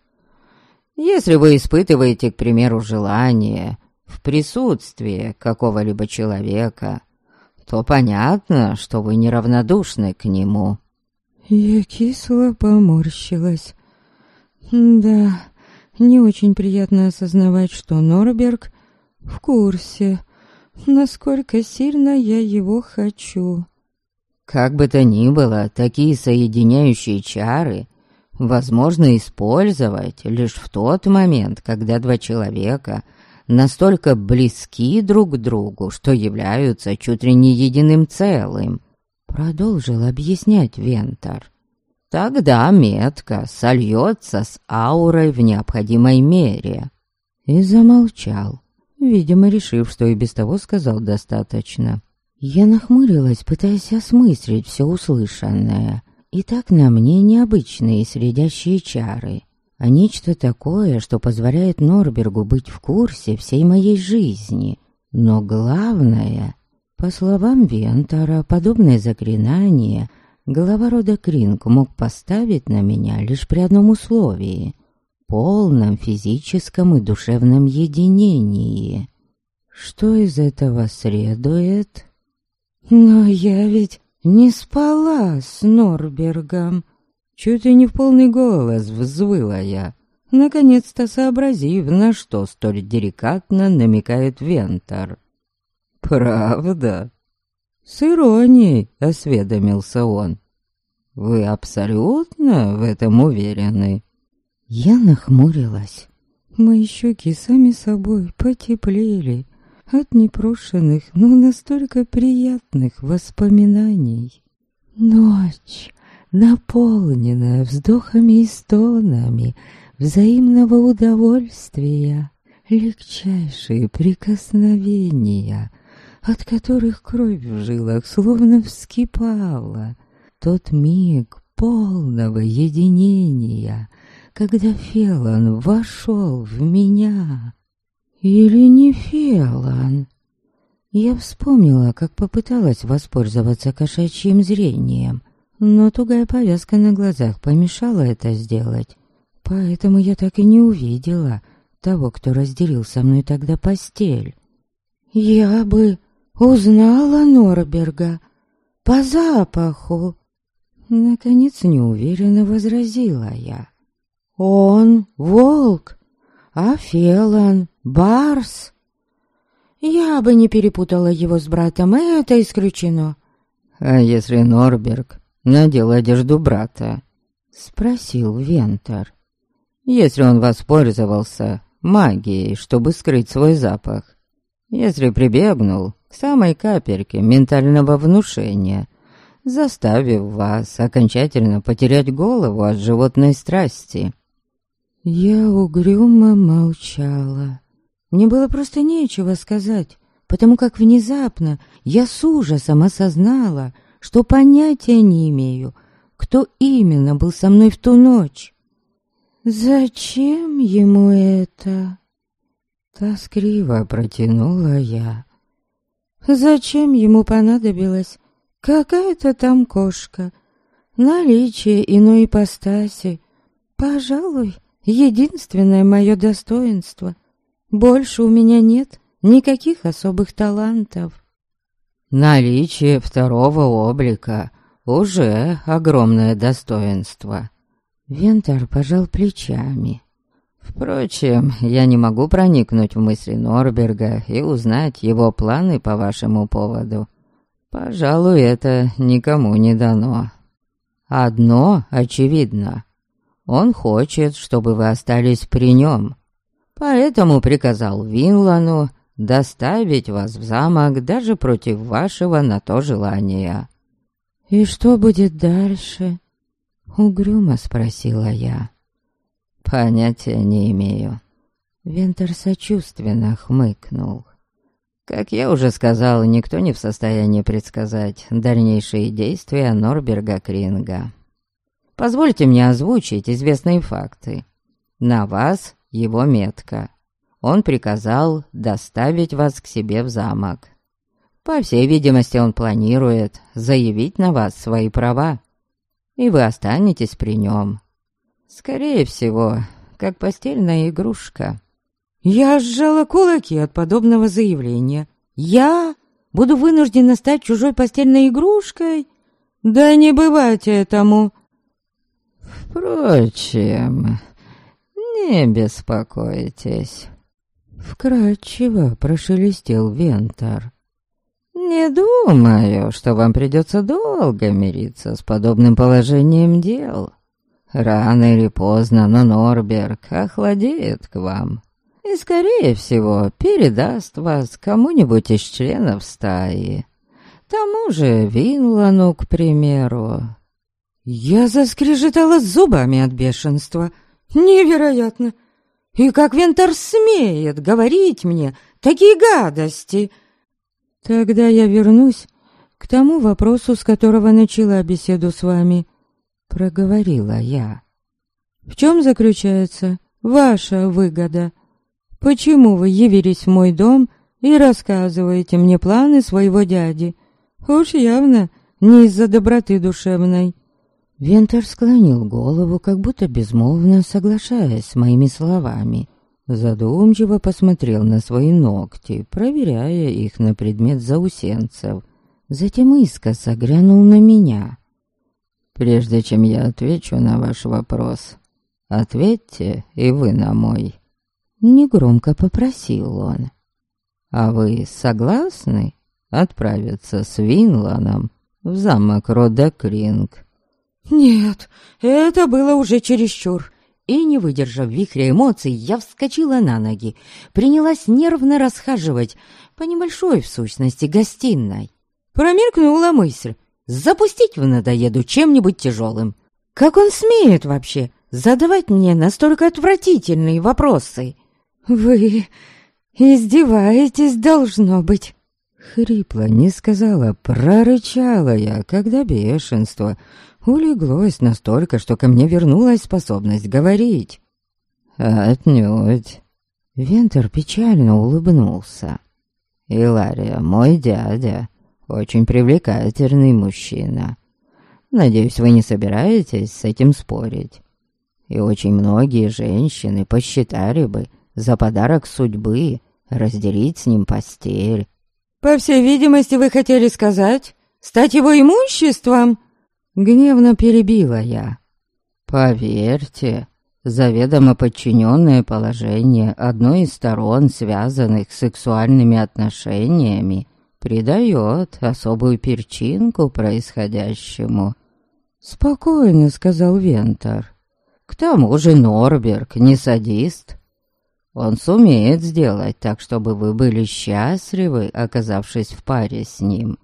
Если вы испытываете, к примеру, желание в присутствии какого-либо человека, то понятно, что вы неравнодушны к нему». Я кисло поморщилась. Да, не очень приятно осознавать, что Норберг в курсе, насколько сильно я его хочу. Как бы то ни было, такие соединяющие чары возможно использовать лишь в тот момент, когда два человека — настолько близки друг к другу, что являются чуть ли не единым целым, продолжил объяснять Вентор. Тогда метка сольется с аурой в необходимой мере. И замолчал, видимо, решив, что и без того сказал достаточно. Я нахмурилась, пытаясь осмыслить все услышанное. И так на мне необычные следящие чары а нечто такое, что позволяет Норбергу быть в курсе всей моей жизни. Но главное, по словам Вентора, подобное заклинание глава рода Кринг мог поставить на меня лишь при одном условии — полном физическом и душевном единении. Что из этого следует? Но я ведь не спала с Норбергом. Чуть ли не в полный голос взвыла я. наконец-то сообразив, на что столь деликатно намекает Вентор. «Правда?» С иронией осведомился он. «Вы абсолютно в этом уверены?» Я нахмурилась. Мои щеки сами собой потеплели от непрошенных, но настолько приятных воспоминаний. Ночь, наполненная вздохами и стонами взаимного удовольствия, легчайшие прикосновения, от которых кровь в жилах словно вскипала. Тот миг полного единения, когда Фелан вошел в меня. Или не Фелан? Я вспомнила, как попыталась воспользоваться кошачьим зрением, но тугая повязка на глазах помешала это сделать. Поэтому я так и не увидела того, кто разделил со мной тогда постель. Я бы узнала Норберга по запаху. Наконец неуверенно возразила я. Он волк, а Фелан барс. Я бы не перепутала его с братом, это исключено. А если Норберг надел одежду брата? Спросил Вентор. Если он воспользовался магией, чтобы скрыть свой запах. Если прибегнул к самой капельке ментального внушения, заставив вас окончательно потерять голову от животной страсти. Я угрюмо молчала. Мне было просто нечего сказать, потому как внезапно я с ужасом осознала, что понятия не имею, кто именно был со мной в ту ночь. «Зачем ему это?» Тоскливо протянула я. «Зачем ему понадобилась какая-то там кошка? Наличие иной ипостаси, пожалуй, единственное мое достоинство — больше у меня нет никаких особых талантов. Наличие второго облика уже огромное достоинство. Вентар пожал плечами. Впрочем, я не могу проникнуть в мысли Норберга и узнать его планы по вашему поводу. Пожалуй, это никому не дано. Одно очевидно. Он хочет, чтобы вы остались при нем, Поэтому приказал Винлану доставить вас в замок даже против вашего на то желания. «И что будет дальше?» — угрюмо спросила я. «Понятия не имею». Вентер сочувственно хмыкнул. Как я уже сказал, никто не в состоянии предсказать дальнейшие действия Норберга Кринга. Позвольте мне озвучить известные факты. На вас его метка. Он приказал доставить вас к себе в замок. По всей видимости, он планирует заявить на вас свои права, и вы останетесь при нем. Скорее всего, как постельная игрушка. Я сжала кулаки от подобного заявления. Я буду вынуждена стать чужой постельной игрушкой? Да не бывать этому. Впрочем, «Не беспокойтесь», — вкратчиво прошелестел Вентар. «Не думаю, что вам придется долго мириться с подобным положением дел. Рано или поздно, но Норберг охладеет к вам и, скорее всего, передаст вас кому-нибудь из членов стаи. Тому же Винлану, к примеру». Я заскрежетала зубами от бешенства — Невероятно! И как Вентер смеет говорить мне такие гадости? Тогда я вернусь к тому вопросу, с которого начала беседу с вами, проговорила я. В чем заключается ваша выгода? Почему вы явились в мой дом и рассказываете мне планы своего дяди? Уж явно не из-за доброты душевной. Вентер склонил голову, как будто безмолвно соглашаясь с моими словами. Задумчиво посмотрел на свои ногти, проверяя их на предмет заусенцев. Затем искоса глянул на меня. «Прежде чем я отвечу на ваш вопрос, Ответьте и вы на мой. Негромко попросил он. А вы согласны отправиться с Винланом в замок Рода Кринг? Нет, это было уже чересчур. И, не выдержав вихря эмоций, я вскочила на ноги, принялась нервно расхаживать по небольшой, в сущности, гостиной. Промелькнула мысль запустить в надоеду чем-нибудь тяжелым. Как он смеет вообще задавать мне настолько отвратительные вопросы? Вы издеваетесь, должно быть. Хрипло не сказала, прорычала я, когда бешенство улеглось настолько, что ко мне вернулась способность говорить. «Отнюдь». Вентер печально улыбнулся. «Илария, мой дядя, очень привлекательный мужчина. Надеюсь, вы не собираетесь с этим спорить. И очень многие женщины посчитали бы за подарок судьбы разделить с ним постель». «По всей видимости, вы хотели сказать, стать его имуществом?» Гневно перебила я. Поверьте, заведомо подчиненное положение одной из сторон, связанных с сексуальными отношениями, придает особую перчинку происходящему. Спокойно, сказал Вентор. К тому же Норберг не садист. Он сумеет сделать так, чтобы вы были счастливы, оказавшись в паре с ним.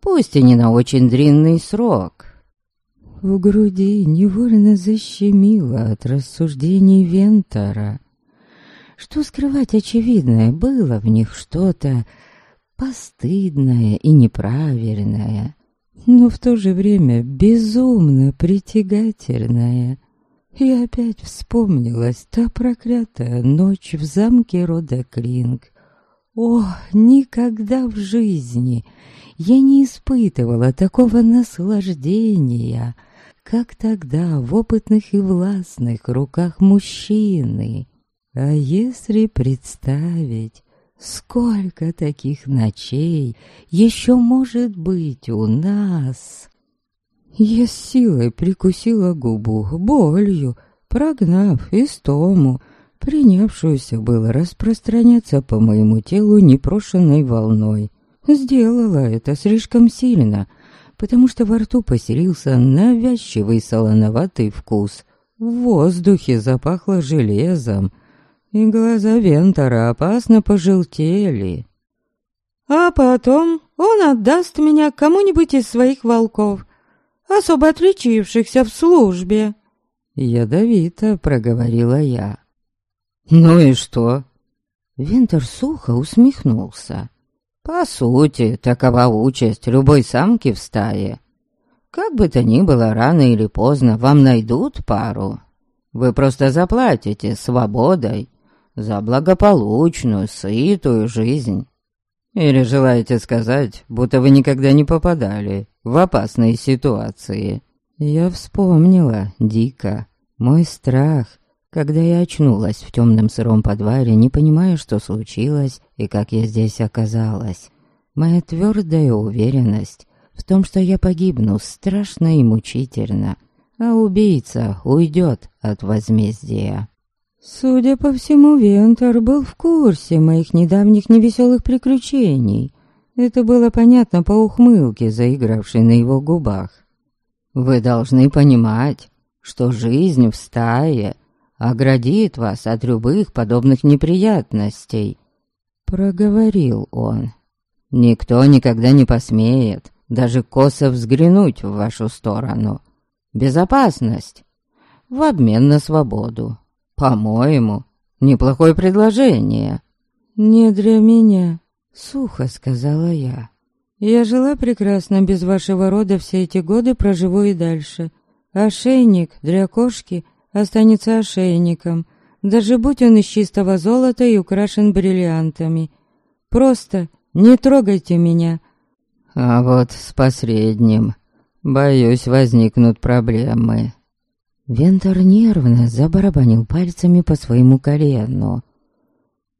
Пусть и не на очень длинный срок, в груди невольно защемило от рассуждений Вентора. Что скрывать очевидное, было в них что-то постыдное и неправильное, но в то же время безумно притягательное. И опять вспомнилась та проклятая ночь в замке рода Клинг. О, никогда в жизни я не испытывала такого наслаждения — как тогда в опытных и властных руках мужчины. А если представить, сколько таких ночей еще может быть у нас? Я с силой прикусила губу болью, прогнав истому, принявшуюся было распространяться по моему телу непрошенной волной. Сделала это слишком сильно — потому что во рту поселился навязчивый солоноватый вкус. В воздухе запахло железом, и глаза Вентора опасно пожелтели. «А потом он отдаст меня кому-нибудь из своих волков, особо отличившихся в службе». Ядовито проговорила я. «Ну и что?» Вентер сухо усмехнулся. По сути, такова участь любой самки в стае. Как бы то ни было, рано или поздно вам найдут пару. Вы просто заплатите свободой за благополучную, сытую жизнь. Или желаете сказать, будто вы никогда не попадали в опасные ситуации? Я вспомнила дико мой страх когда я очнулась в темном сыром подвале, не понимая, что случилось и как я здесь оказалась. Моя твердая уверенность в том, что я погибну страшно и мучительно, а убийца уйдет от возмездия. Судя по всему, Вентор был в курсе моих недавних невеселых приключений. Это было понятно по ухмылке, заигравшей на его губах. Вы должны понимать, что жизнь в стае оградит вас от любых подобных неприятностей», — проговорил он. «Никто никогда не посмеет даже косо взглянуть в вашу сторону. Безопасность в обмен на свободу. По-моему, неплохое предложение». «Не для меня», — сухо сказала я. «Я жила прекрасно без вашего рода все эти годы, проживу и дальше. Ошейник для кошки останется ошейником, даже будь он из чистого золота и украшен бриллиантами. Просто не трогайте меня. А вот с посредним, боюсь, возникнут проблемы. Вентор нервно забарабанил пальцами по своему колену.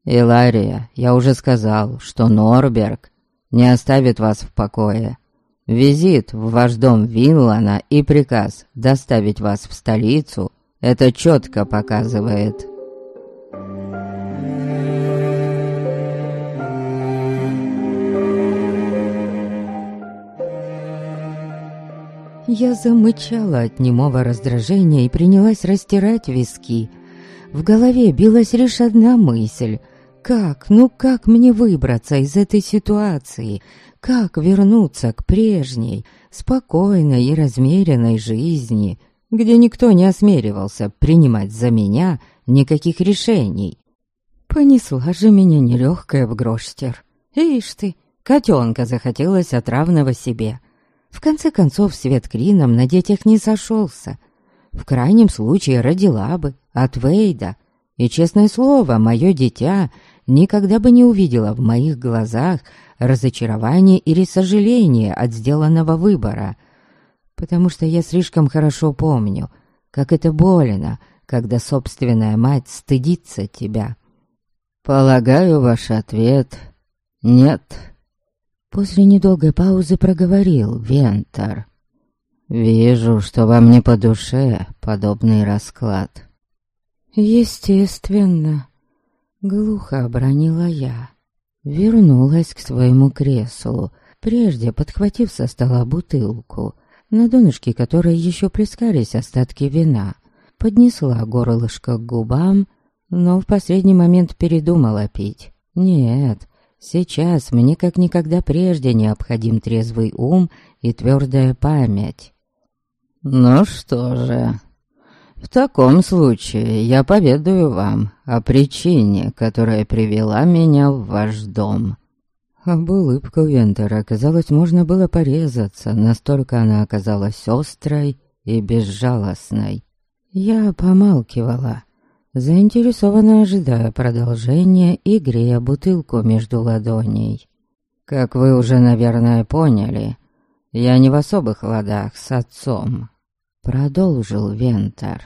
«Илария, я уже сказал, что Норберг не оставит вас в покое. Визит в ваш дом Винлана и приказ доставить вас в столицу это четко показывает. Я замычала от немого раздражения и принялась растирать виски. В голове билась лишь одна мысль. Как, ну как мне выбраться из этой ситуации? Как вернуться к прежней, спокойной и размеренной жизни, где никто не осмеливался принимать за меня никаких решений? Понесла же меня нелегкая в гроштер. Ишь ты, котенка захотелось отравного себе — в конце концов, свет клином на детях не сошелся. В крайнем случае родила бы от Вейда. И, честное слово, мое дитя никогда бы не увидела в моих глазах разочарование или сожаление от сделанного выбора. Потому что я слишком хорошо помню, как это больно, когда собственная мать стыдится тебя. Полагаю, ваш ответ — нет. После недолгой паузы проговорил Вентор. «Вижу, что вам не по душе подобный расклад». «Естественно», — глухо обронила я. Вернулась к своему креслу, прежде подхватив со стола бутылку, на донышке которой еще плескались остатки вина. Поднесла горлышко к губам, но в последний момент передумала пить. Нет, Сейчас мне как никогда прежде необходим трезвый ум и твердая память. Ну что же, в таком случае я поведаю вам о причине, которая привела меня в ваш дом. Об улыбку Вентера, казалось, можно было порезаться, настолько она оказалась острой и безжалостной. Я помалкивала, заинтересованно ожидая продолжения и грея бутылку между ладоней. «Как вы уже, наверное, поняли, я не в особых ладах с отцом», — продолжил Вентер.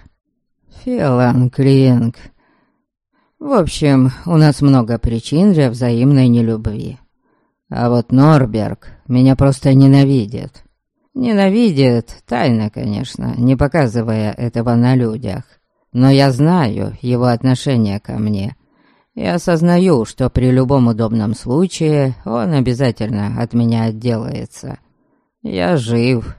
«Филан Клинк. В общем, у нас много причин для взаимной нелюбви. А вот Норберг меня просто ненавидит. Ненавидит, тайно, конечно, не показывая этого на людях но я знаю его отношение ко мне и осознаю, что при любом удобном случае он обязательно от меня отделается. Я жив,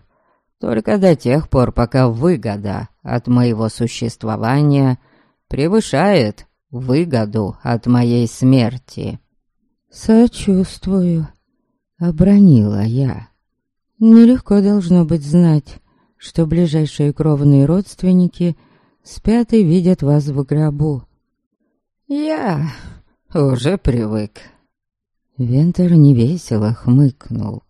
только до тех пор, пока выгода от моего существования превышает выгоду от моей смерти. «Сочувствую», — обронила я. «Нелегко должно быть знать, что ближайшие кровные родственники — Спят и видят вас в гробу. Я уже привык. Вентер невесело хмыкнул.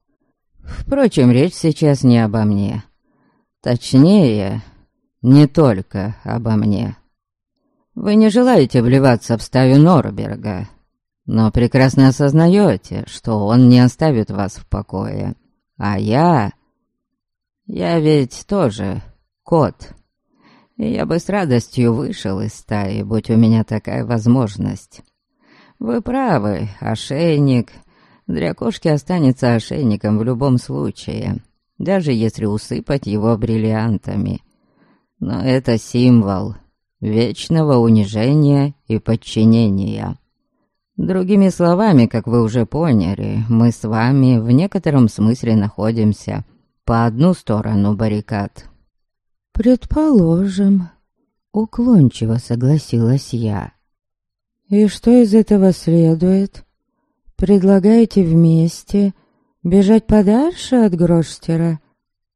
Впрочем, речь сейчас не обо мне. Точнее, не только обо мне. Вы не желаете вливаться в стаю Норберга, но прекрасно осознаете, что он не оставит вас в покое. А я... Я ведь тоже кот я бы с радостью вышел из стаи, будь у меня такая возможность. Вы правы, ошейник. Для кошки останется ошейником в любом случае, даже если усыпать его бриллиантами. Но это символ вечного унижения и подчинения. Другими словами, как вы уже поняли, мы с вами в некотором смысле находимся по одну сторону баррикад. «Предположим», — уклончиво согласилась я. «И что из этого следует? Предлагаете вместе бежать подальше от Гроштера?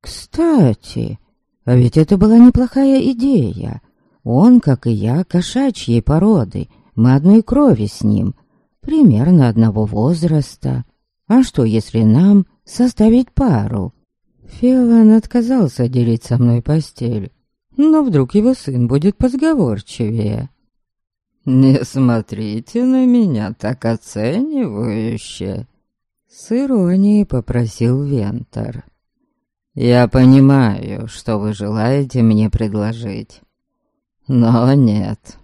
Кстати, а ведь это была неплохая идея. Он, как и я, кошачьей породы, мы одной крови с ним, примерно одного возраста. А что, если нам составить пару?» Фиолан отказался делить со мной постель, но вдруг его сын будет позговорчивее. «Не смотрите на меня так оценивающе!» С иронией попросил Вентор. «Я понимаю, что вы желаете мне предложить, но нет.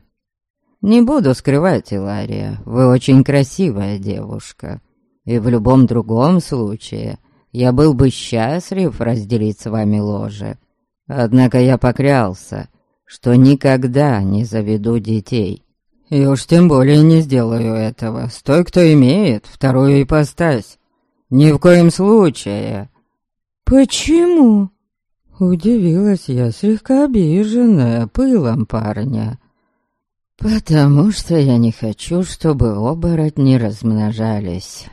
Не буду скрывать, Илария, вы очень красивая девушка, и в любом другом случае я был бы счастлив разделить с вами ложе. Однако я поклялся, что никогда не заведу детей. И уж тем более не сделаю этого с той, кто имеет вторую ипостась. Ни в коем случае. Почему? Удивилась я, слегка обиженная пылом парня. «Потому что я не хочу, чтобы оборотни размножались»,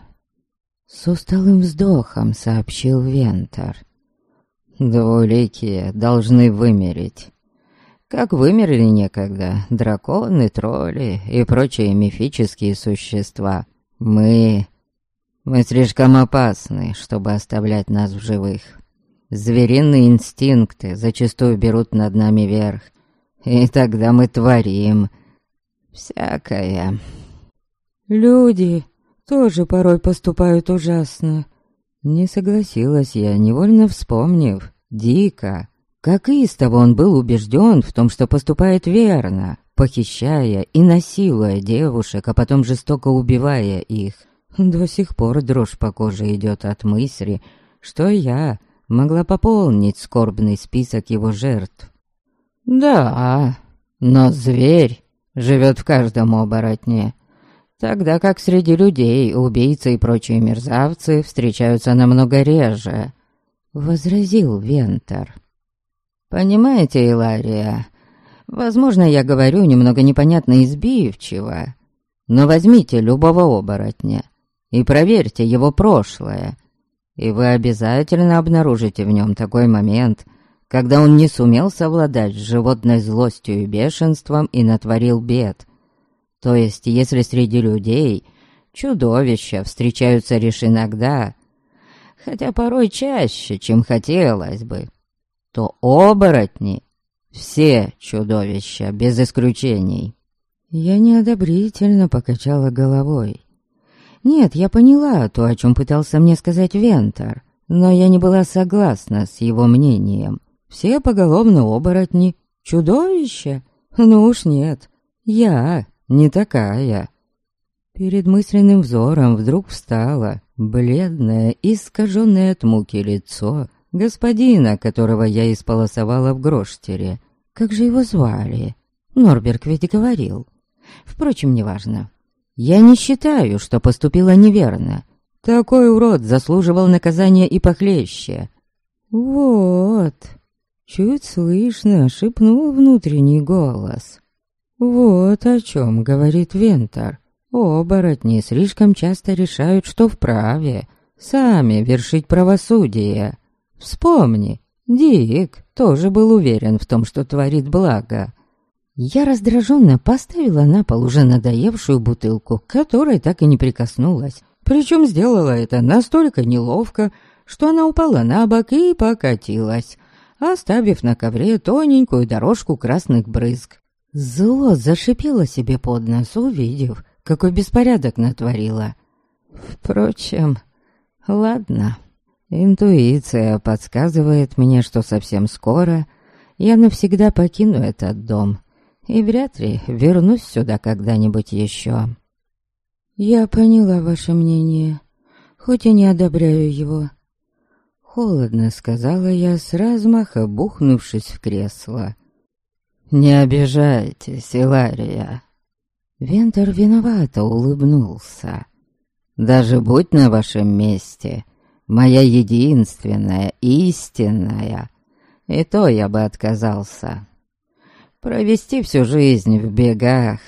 — с усталым вздохом сообщил Вентор. «Двуликие должны вымереть. Как вымерли некогда драконы, тролли и прочие мифические существа. Мы... Мы слишком опасны, чтобы оставлять нас в живых. Звериные инстинкты зачастую берут над нами верх. И тогда мы творим всякое. Люди тоже порой поступают ужасно. Не согласилась я, невольно вспомнив. Дико. Как истово он был убежден в том, что поступает верно, похищая и насилуя девушек, а потом жестоко убивая их. До сих пор дрожь по коже идет от мысли, что я могла пополнить скорбный список его жертв. Да, но зверь живет в каждом оборотне, тогда как среди людей убийцы и прочие мерзавцы встречаются намного реже, — возразил Вентер. Понимаете, Илария, возможно, я говорю немного непонятно и сбивчиво, но возьмите любого оборотня и проверьте его прошлое, и вы обязательно обнаружите в нем такой момент, когда он не сумел совладать с животной злостью и бешенством и натворил бед. То есть, если среди людей чудовища встречаются лишь иногда, хотя порой чаще, чем хотелось бы, то оборотни — все чудовища, без исключений. Я неодобрительно покачала головой. Нет, я поняла то, о чем пытался мне сказать Вентор, но я не была согласна с его мнением. Все поголовно оборотни. Чудовища? Ну уж нет. Я не такая. Перед мысленным взором вдруг встало бледное, искаженное от муки лицо господина, которого я исполосовала в Гроштере. Как же его звали? Норберг ведь говорил. Впрочем, неважно. Я не считаю, что поступила неверно. Такой урод заслуживал наказания и похлеще. Вот, чуть слышно шепнул внутренний голос. Вот о чем говорит Вентор. Оборотни слишком часто решают, что вправе сами вершить правосудие. Вспомни, Дик тоже был уверен в том, что творит благо. Я раздраженно поставила на пол уже надоевшую бутылку, которой так и не прикоснулась. Причем сделала это настолько неловко, что она упала на бок и покатилась, оставив на ковре тоненькую дорожку красных брызг. Зло зашипело себе под нос, увидев, какой беспорядок натворила. Впрочем, ладно. Интуиция подсказывает мне, что совсем скоро я навсегда покину этот дом и вряд ли вернусь сюда когда-нибудь еще. Я поняла ваше мнение, хоть и не одобряю его. Холодно сказала я, с размаха бухнувшись в кресло. «Не обижайтесь, Илария!» Вентер виновато улыбнулся. «Даже будь на вашем месте, моя единственная, истинная, и то я бы отказался. Провести всю жизнь в бегах,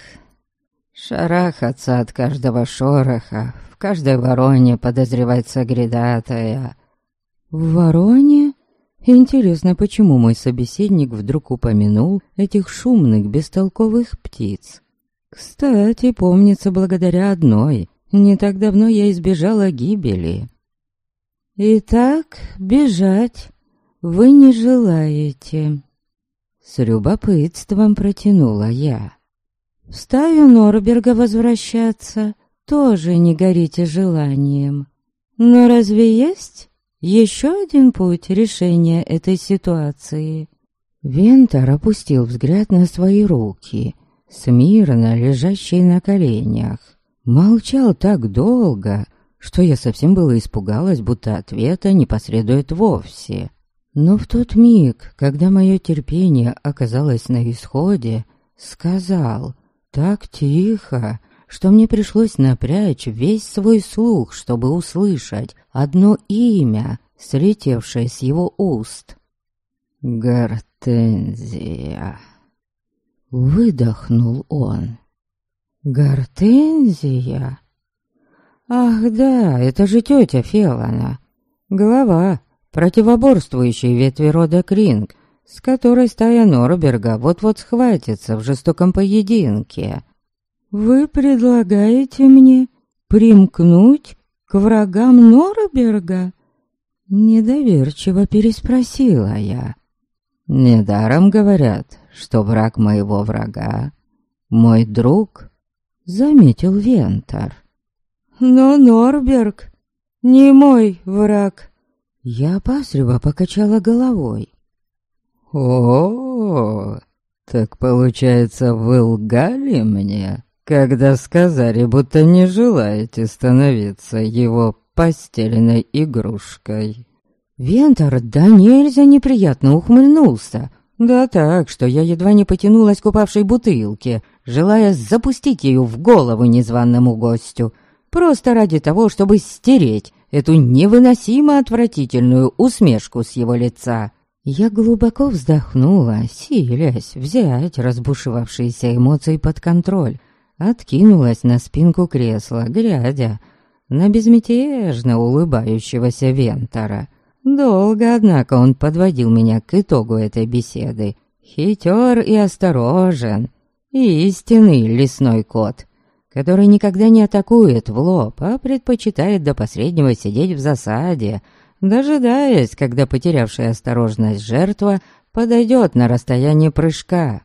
шарахаться от каждого шороха, в каждой вороне подозревать согредатая. В вороне? Интересно, почему мой собеседник вдруг упомянул этих шумных, бестолковых птиц? Кстати, помнится, благодаря одной. Не так давно я избежала гибели. Итак, бежать вы не желаете. С любопытством протянула я. В стаю Норберга возвращаться тоже не горите желанием. Но разве есть еще один путь решения этой ситуации? Вентор опустил взгляд на свои руки, смирно лежащие на коленях. Молчал так долго, что я совсем было испугалась, будто ответа не последует вовсе. Но в тот миг, когда мое терпение оказалось на исходе, сказал так тихо, что мне пришлось напрячь весь свой слух, чтобы услышать одно имя, слетевшее с его уст. «Гортензия!» Выдохнул он. «Гортензия?» «Ах да, это же тетя Фелана, глава противоборствующей ветви рода Кринг, с которой стая Норберга вот-вот схватится в жестоком поединке. Вы предлагаете мне примкнуть к врагам Норберга? Недоверчиво переспросила я. Недаром говорят, что враг моего врага — мой друг, заметил Вентор. Но Норберг не мой враг. Я опасливо покачала головой. О, так получается, вы лгали мне, когда сказали, будто не желаете становиться его постельной игрушкой. Вентор да нельзя неприятно ухмыльнулся. Да так, что я едва не потянулась к упавшей бутылке, желая запустить ее в голову незваному гостю, просто ради того, чтобы стереть эту невыносимо отвратительную усмешку с его лица. Я глубоко вздохнула, силясь взять разбушевавшиеся эмоции под контроль. Откинулась на спинку кресла, глядя на безмятежно улыбающегося Вентора. Долго, однако, он подводил меня к итогу этой беседы. Хитер и осторожен. Истинный лесной кот, который никогда не атакует в лоб, а предпочитает до последнего сидеть в засаде, дожидаясь, когда потерявшая осторожность жертва подойдет на расстояние прыжка.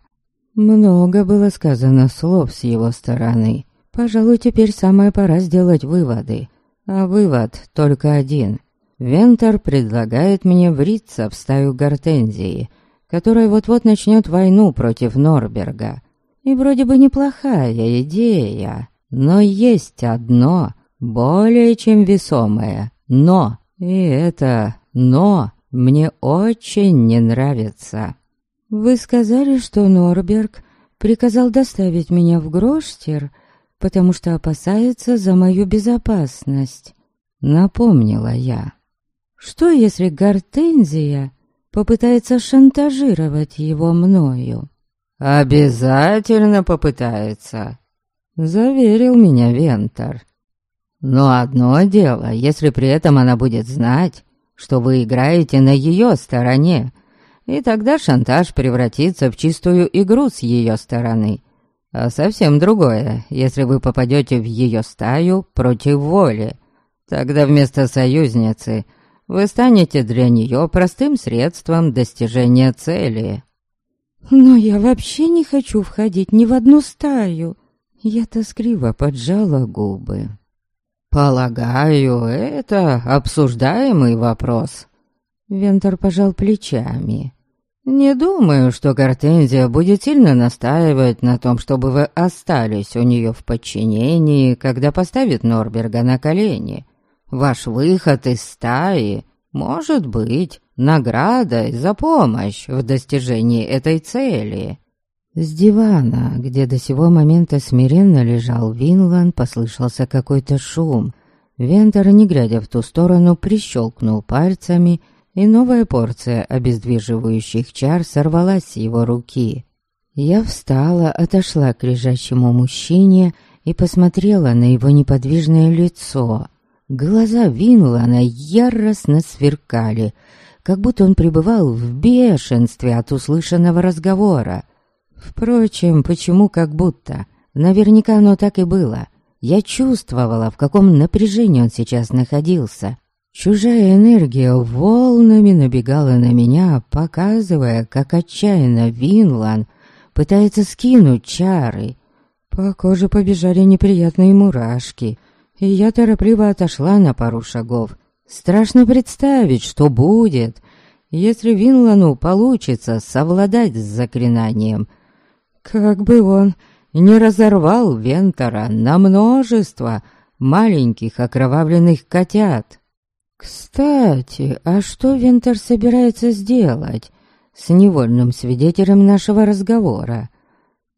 Много было сказано слов с его стороны. Пожалуй, теперь самая пора сделать выводы. А вывод только один. Вентер предлагает мне вриться в стаю гортензии, которая вот-вот начнет войну против Норберга. И вроде бы неплохая идея, но есть одно, более чем весомое «но». И это «но» мне очень не нравится. Вы сказали, что Норберг приказал доставить меня в Гроштер, потому что опасается за мою безопасность. Напомнила я. Что, если Гортензия попытается шантажировать его мною? «Обязательно попытается», — заверил меня Вентор. Но одно дело, если при этом она будет знать, что вы играете на ее стороне, и тогда шантаж превратится в чистую игру с ее стороны. А совсем другое, если вы попадете в ее стаю против воли. Тогда вместо союзницы вы станете для нее простым средством достижения цели. Но я вообще не хочу входить ни в одну стаю. Я тоскливо поджала губы. «Полагаю, это обсуждаемый вопрос». Вентор пожал плечами. «Не думаю, что Гортензия будет сильно настаивать на том, чтобы вы остались у нее в подчинении, когда поставит Норберга на колени. Ваш выход из стаи может быть наградой за помощь в достижении этой цели». С дивана, где до сего момента смиренно лежал Винланд, послышался какой-то шум. Вентер, не глядя в ту сторону, прищелкнул пальцами, и новая порция обездвиживающих чар сорвалась с его руки. Я встала, отошла к лежащему мужчине и посмотрела на его неподвижное лицо. Глаза Винлана яростно сверкали, как будто он пребывал в бешенстве от услышанного разговора. Впрочем, почему как будто? Наверняка оно так и было. Я чувствовала, в каком напряжении он сейчас находился. Чужая энергия волнами набегала на меня, показывая, как отчаянно Винлан пытается скинуть чары. По коже побежали неприятные мурашки, и я торопливо отошла на пару шагов. Страшно представить, что будет, если Винлану получится совладать с заклинанием — как бы он не разорвал Вентора на множество маленьких окровавленных котят. Кстати, а что Вентер собирается сделать с невольным свидетелем нашего разговора?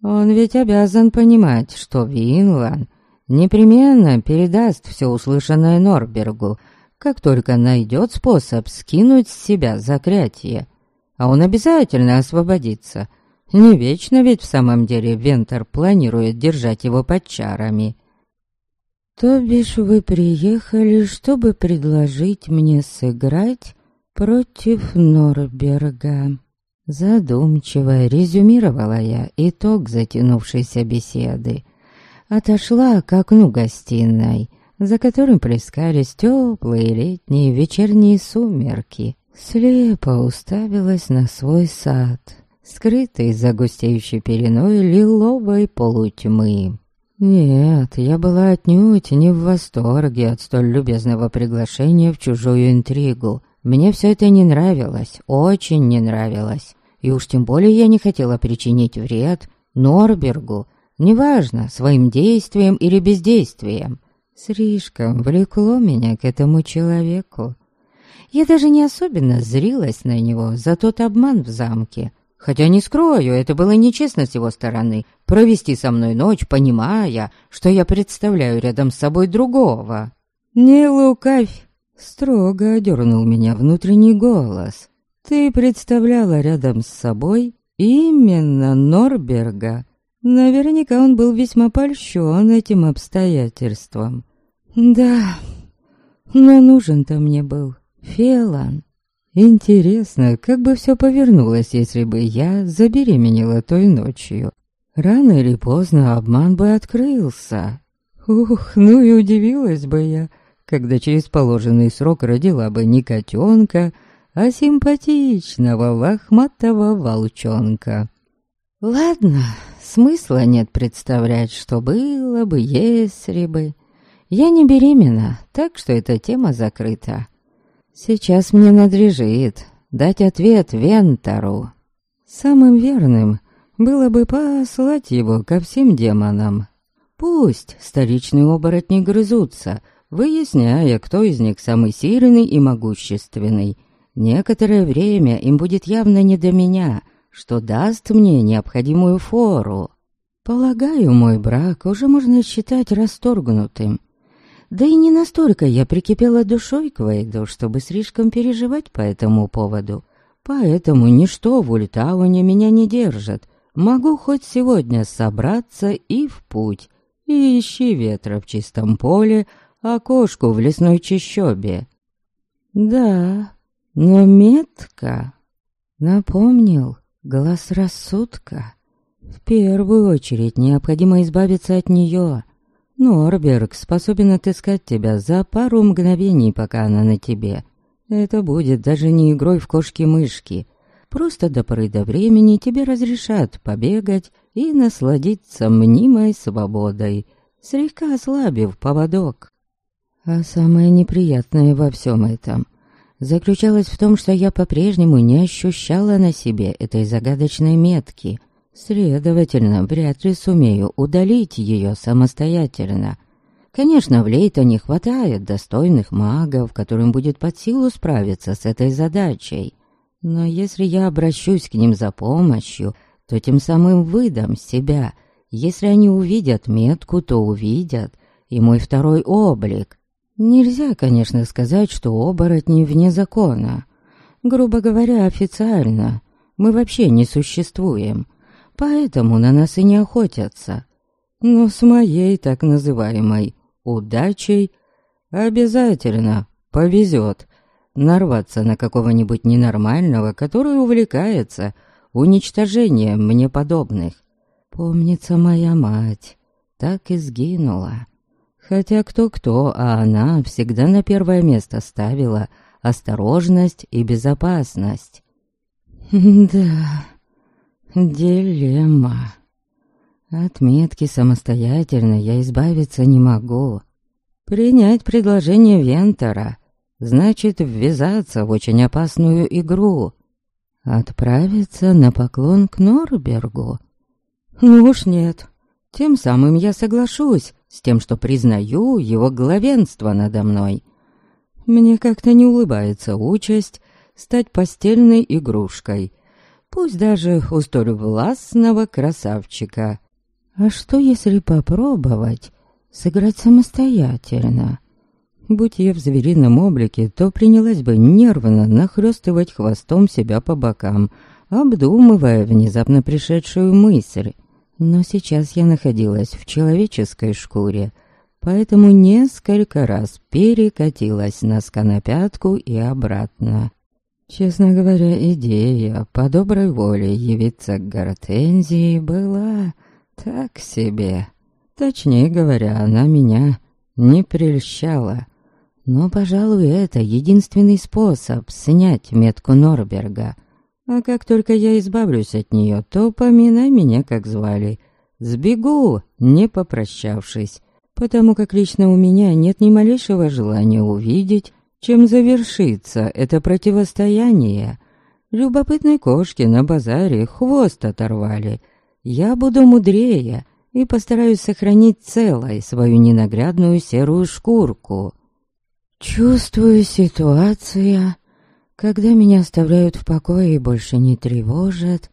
Он ведь обязан понимать, что Винлан непременно передаст все услышанное Норбергу, как только найдет способ скинуть с себя заклятие. А он обязательно освободится. Не вечно ведь в самом деле Вентер планирует держать его под чарами. «То бишь вы приехали, чтобы предложить мне сыграть против Норберга?» Задумчиво резюмировала я итог затянувшейся беседы. Отошла к окну гостиной, за которым плескались теплые летние вечерние сумерки. Слепо уставилась на свой сад, скрытый за густеющей пеленой лиловой полутьмы. Нет, я была отнюдь не в восторге от столь любезного приглашения в чужую интригу. Мне все это не нравилось, очень не нравилось. И уж тем более я не хотела причинить вред Норбергу, неважно, своим действием или бездействием. Слишком влекло меня к этому человеку. Я даже не особенно зрилась на него за тот обман в замке, Хотя не скрою, это было нечестно с его стороны провести со мной ночь, понимая, что я представляю рядом с собой другого. «Не лукавь!» — строго одернул меня внутренний голос. «Ты представляла рядом с собой именно Норберга. Наверняка он был весьма польщен этим обстоятельством. Да, но нужен-то мне был Фелан. Интересно, как бы все повернулось, если бы я забеременела той ночью. Рано или поздно обман бы открылся. Ух, ну и удивилась бы я, когда через положенный срок родила бы не котенка, а симпатичного лохматого волчонка. Ладно, смысла нет представлять, что было бы, если бы. Я не беременна, так что эта тема закрыта. Сейчас мне надлежит дать ответ Вентору. Самым верным было бы послать его ко всем демонам. Пусть столичные оборотни грызутся, выясняя, кто из них самый сильный и могущественный. Некоторое время им будет явно не до меня, что даст мне необходимую фору. Полагаю, мой брак уже можно считать расторгнутым. Да и не настолько я прикипела душой к Вейду, чтобы слишком переживать по этому поводу. Поэтому ничто в Ультауне меня не держит. Могу хоть сегодня собраться и в путь. И ищи ветра в чистом поле, окошку в лесной чащобе. Да, но метка. Напомнил глаз рассудка. В первую очередь необходимо избавиться от нее. Норберг способен отыскать тебя за пару мгновений, пока она на тебе. Это будет даже не игрой в кошки-мышки. Просто до поры до времени тебе разрешат побегать и насладиться мнимой свободой, слегка ослабив поводок. А самое неприятное во всем этом заключалось в том, что я по-прежнему не ощущала на себе этой загадочной метки — Следовательно, вряд ли сумею удалить ее самостоятельно. Конечно, в Лейте хватает достойных магов, которым будет под силу справиться с этой задачей. Но если я обращусь к ним за помощью, то тем самым выдам себя. Если они увидят метку, то увидят и мой второй облик. Нельзя, конечно, сказать, что оборотни вне закона. Грубо говоря, официально. Мы вообще не существуем поэтому на нас и не охотятся. Но с моей так называемой удачей обязательно повезет нарваться на какого-нибудь ненормального, который увлекается уничтожением мне подобных. Помнится, моя мать так и сгинула. Хотя кто-кто, а она всегда на первое место ставила осторожность и безопасность. Да, Дилемма. От метки самостоятельно я избавиться не могу. Принять предложение Вентера значит ввязаться в очень опасную игру. Отправиться на поклон к Норбергу? Ну уж нет. Тем самым я соглашусь с тем, что признаю его главенство надо мной. Мне как-то не улыбается участь стать постельной игрушкой, пусть даже у столь властного красавчика. А что, если попробовать сыграть самостоятельно? Будь я в зверином облике, то принялась бы нервно нахлёстывать хвостом себя по бокам, обдумывая внезапно пришедшую мысль. Но сейчас я находилась в человеческой шкуре, поэтому несколько раз перекатилась носка на пятку и обратно. Честно говоря, идея по доброй воле явиться к Гортензии была так себе. Точнее говоря, она меня не прельщала. Но, пожалуй, это единственный способ снять метку Норберга. А как только я избавлюсь от нее, то поминай меня, как звали. Сбегу, не попрощавшись, потому как лично у меня нет ни малейшего желания увидеть, чем завершится это противостояние. Любопытной кошке на базаре хвост оторвали. Я буду мудрее и постараюсь сохранить целой свою ненаглядную серую шкурку. Чувствую ситуация, когда меня оставляют в покое и больше не тревожат,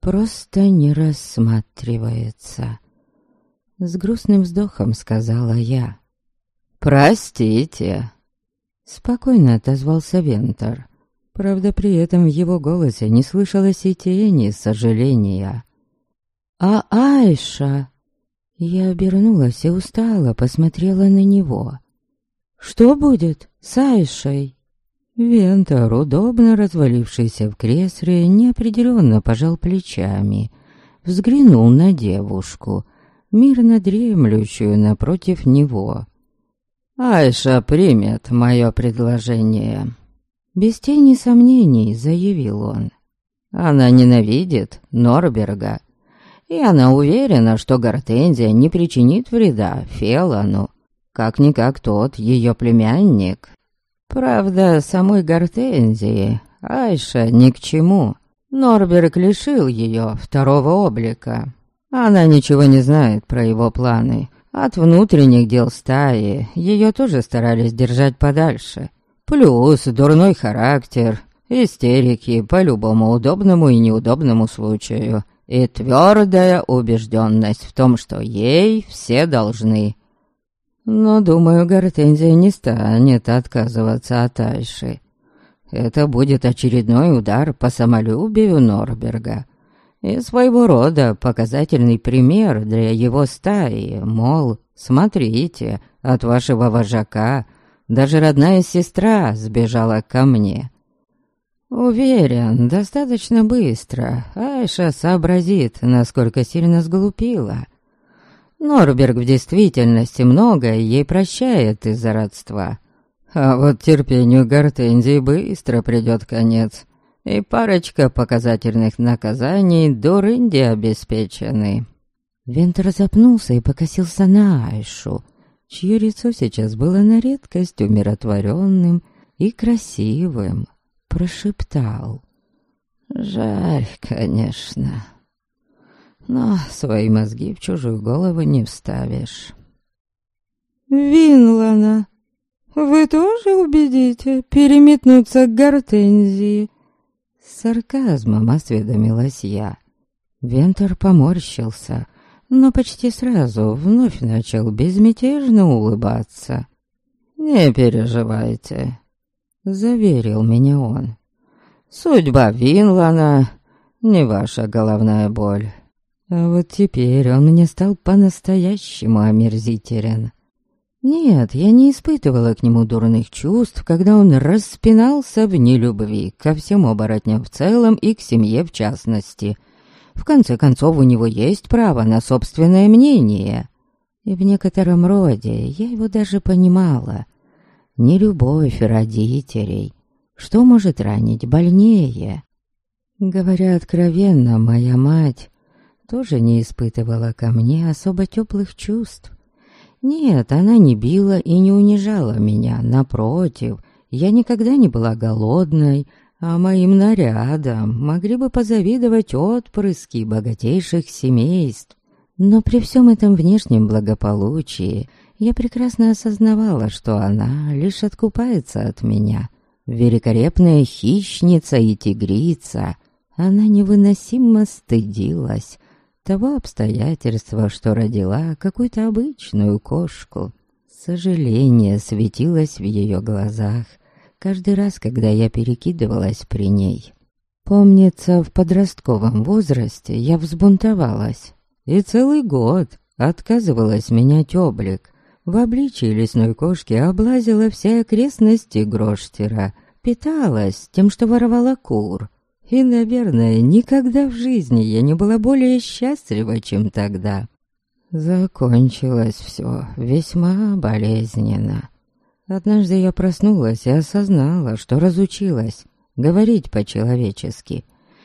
просто не рассматривается. С грустным вздохом сказала я. «Простите!» Спокойно отозвался Вентор. Правда, при этом в его голосе не слышалось и тени сожаления. «А Айша?» Я обернулась и устала, посмотрела на него. «Что будет с Айшей?» Вентор, удобно развалившийся в кресле, неопределенно пожал плечами, взглянул на девушку, мирно дремлющую напротив него. «Айша примет мое предложение», — без тени сомнений заявил он. «Она ненавидит Норберга, и она уверена, что Гортензия не причинит вреда Фелану, как-никак тот ее племянник». Правда, самой Гортензии Айша ни к чему. Норберг лишил ее второго облика. Она ничего не знает про его планы. От внутренних дел стаи ее тоже старались держать подальше. Плюс дурной характер, истерики по любому удобному и неудобному случаю. И твердая убежденность в том, что ей все должны. Но, думаю, Гортензия не станет отказываться от Айши. Это будет очередной удар по самолюбию Норберга. И своего рода показательный пример для его стаи, мол, смотрите, от вашего вожака даже родная сестра сбежала ко мне. Уверен, достаточно быстро Айша сообразит, насколько сильно сглупила, Норберг в действительности многое ей прощает из-за родства. А вот терпению Гортензии быстро придет конец, и парочка показательных наказаний Дурынди обеспечены. Вентер запнулся и покосился на Айшу, чье лицо сейчас было на редкость умиротворенным и красивым. Прошептал. «Жаль, конечно» но свои мозги в чужую голову не вставишь. «Винлана, вы тоже убедите переметнуться к гортензии?» С сарказмом осведомилась я. Вентер поморщился, но почти сразу вновь начал безмятежно улыбаться. «Не переживайте», — заверил меня он. «Судьба Винлана не ваша головная боль». А вот теперь он мне стал по-настоящему омерзителен. Нет, я не испытывала к нему дурных чувств, когда он распинался в нелюбви ко всем оборотням в целом и к семье в частности. В конце концов, у него есть право на собственное мнение. И в некотором роде я его даже понимала. Не любовь родителей. Что может ранить больнее? Говоря откровенно, моя мать тоже не испытывала ко мне особо теплых чувств. Нет, она не била и не унижала меня, напротив, я никогда не была голодной, а моим нарядам могли бы позавидовать отпрыски богатейших семейств. Но при всем этом внешнем благополучии Я прекрасно осознавала, что она лишь откупается от меня. Великолепная хищница и тигрица. Она невыносимо стыдилась того обстоятельства, что родила какую-то обычную кошку. Сожаление светилось в ее глазах каждый раз, когда я перекидывалась при ней. Помнится, в подростковом возрасте я взбунтовалась и целый год отказывалась менять облик. В обличии лесной кошки облазила все окрестности Гроштера, питалась тем, что воровала кур. И, наверное, никогда в жизни я не была более счастлива, чем тогда. Закончилось все весьма болезненно. Однажды я проснулась и осознала, что разучилась говорить по-человечески.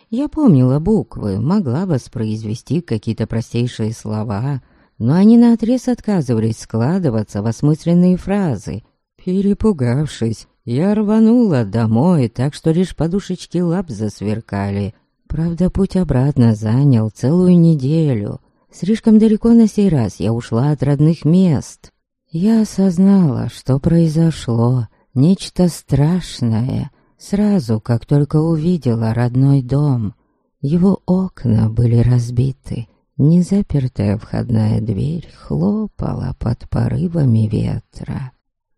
Я помнила буквы, могла воспроизвести какие-то простейшие слова, но они наотрез отказывались складываться в осмысленные фразы. Перепугавшись, я рванула домой, так что лишь подушечки лап засверкали. Правда, путь обратно занял целую неделю. Слишком далеко на сей раз я ушла от родных мест. Я осознала, что произошло, нечто страшное, сразу, как только увидела родной дом. Его окна были разбиты, Незапертая входная дверь хлопала под порывами ветра.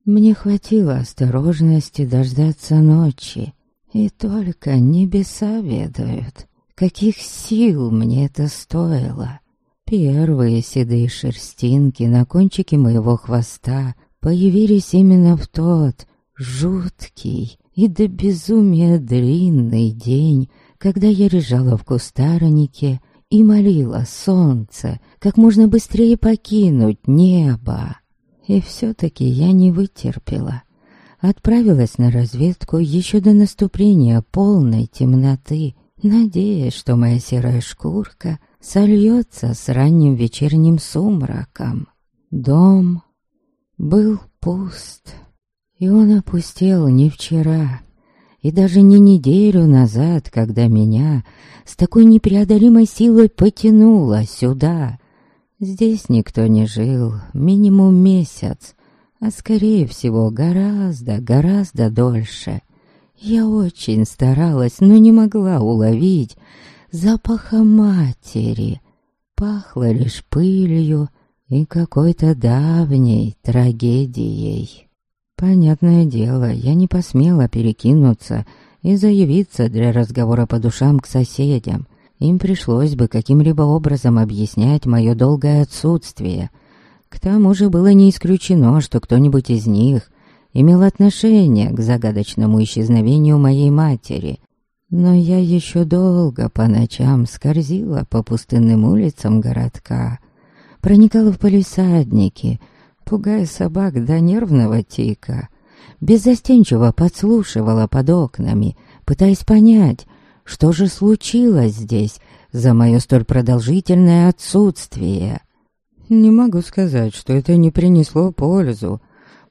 Мне хватило осторожности дождаться ночи, и только небеса ведают, каких сил мне это стоило. Первые седые шерстинки на кончике моего хвоста появились именно в тот жуткий и до безумия длинный день, когда я лежала в кустарнике и молила солнце как можно быстрее покинуть небо. И все-таки я не вытерпела. Отправилась на разведку еще до наступления полной темноты, надеясь, что моя серая шкурка сольется с ранним вечерним сумраком. Дом был пуст, и он опустел не вчера, и даже не неделю назад, когда меня с такой непреодолимой силой потянуло сюда. Здесь никто не жил, минимум месяц, а скорее всего гораздо, гораздо дольше. Я очень старалась, но не могла уловить запаха матери. Пахло лишь пылью и какой-то давней трагедией. Понятное дело, я не посмела перекинуться и заявиться для разговора по душам к соседям. Им пришлось бы каким-либо образом объяснять мое долгое отсутствие. К тому же было не исключено, что кто-нибудь из них имел отношение к загадочному исчезновению моей матери. Но я еще долго по ночам скользила по пустынным улицам городка, проникала в полисадники — пугая собак до нервного тика. Беззастенчиво подслушивала под окнами, пытаясь понять, что же случилось здесь за мое столь продолжительное отсутствие. Не могу сказать, что это не принесло пользу.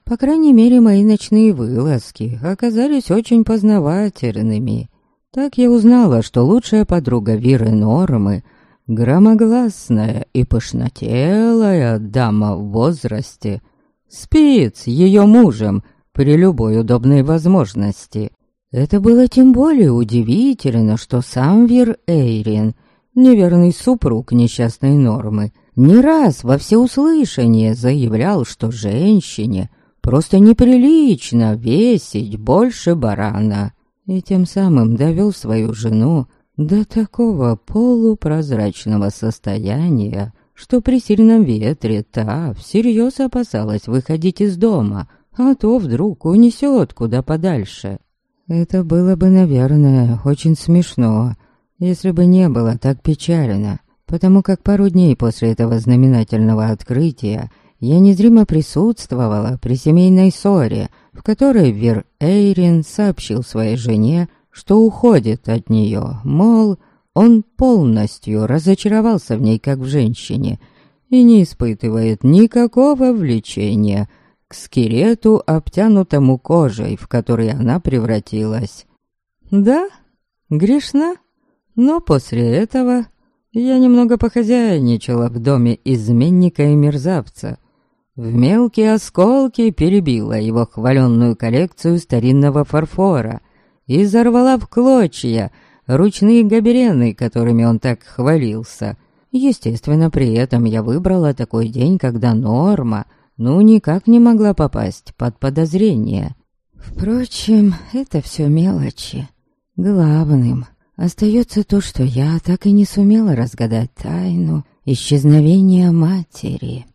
По крайней мере, мои ночные вылазки оказались очень познавательными. Так я узнала, что лучшая подруга Виры Нормы — Громогласная и пышнотелая дама в возрасте спит с ее мужем при любой удобной возможности. Это было тем более удивительно, что сам Вир Эйрин, неверный супруг несчастной Нормы, не раз во всеуслышание заявлял, что женщине просто неприлично весить больше барана, и тем самым довел свою жену до такого полупрозрачного состояния, что при сильном ветре та всерьез опасалась выходить из дома, а то вдруг унесет куда подальше. Это было бы, наверное, очень смешно, если бы не было так печально, потому как пару дней после этого знаменательного открытия я незримо присутствовала при семейной ссоре, в которой Вер Эйрин сообщил своей жене, что уходит от нее, мол, он полностью разочаровался в ней как в женщине и не испытывает никакого влечения к скелету, обтянутому кожей, в который она превратилась. Да, грешна, но после этого я немного похозяйничала в доме изменника и мерзавца. в мелкие осколки перебила его хваленную коллекцию старинного фарфора и взорвала в клочья ручные гоберены, которыми он так хвалился. Естественно, при этом я выбрала такой день, когда Норма ну никак не могла попасть под подозрение. Впрочем, это все мелочи. Главным остается то, что я так и не сумела разгадать тайну исчезновения матери.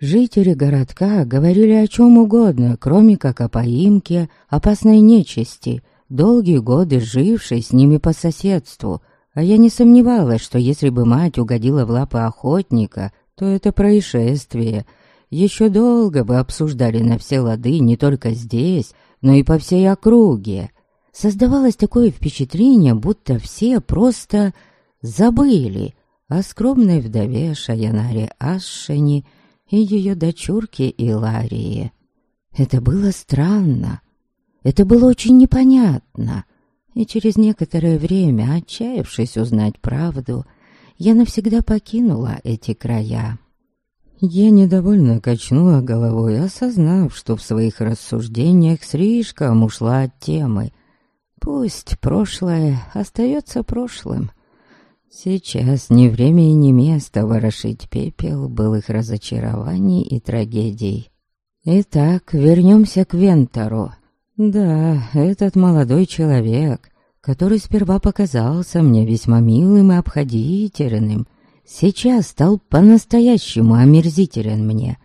Жители городка говорили о чем угодно, кроме как о поимке опасной нечисти, долгие годы жившей с ними по соседству, а я не сомневалась, что если бы мать угодила в лапы охотника, то это происшествие еще долго бы обсуждали на все лады не только здесь, но и по всей округе. Создавалось такое впечатление, будто все просто забыли о скромной вдове Шаянаре Ашшени и ее дочурке Иларии. Это было странно, это было очень непонятно, и через некоторое время, отчаявшись узнать правду, я навсегда покинула эти края. Я недовольно качнула головой, осознав, что в своих рассуждениях слишком ушла от темы. Пусть прошлое остается прошлым. Сейчас ни время и ни место ворошить пепел былых разочарований и трагедий. Итак, вернемся к Вентору. Да, этот молодой человек, который сперва показался мне весьма милым и обходительным, — сейчас стал по-настоящему омерзителен мне.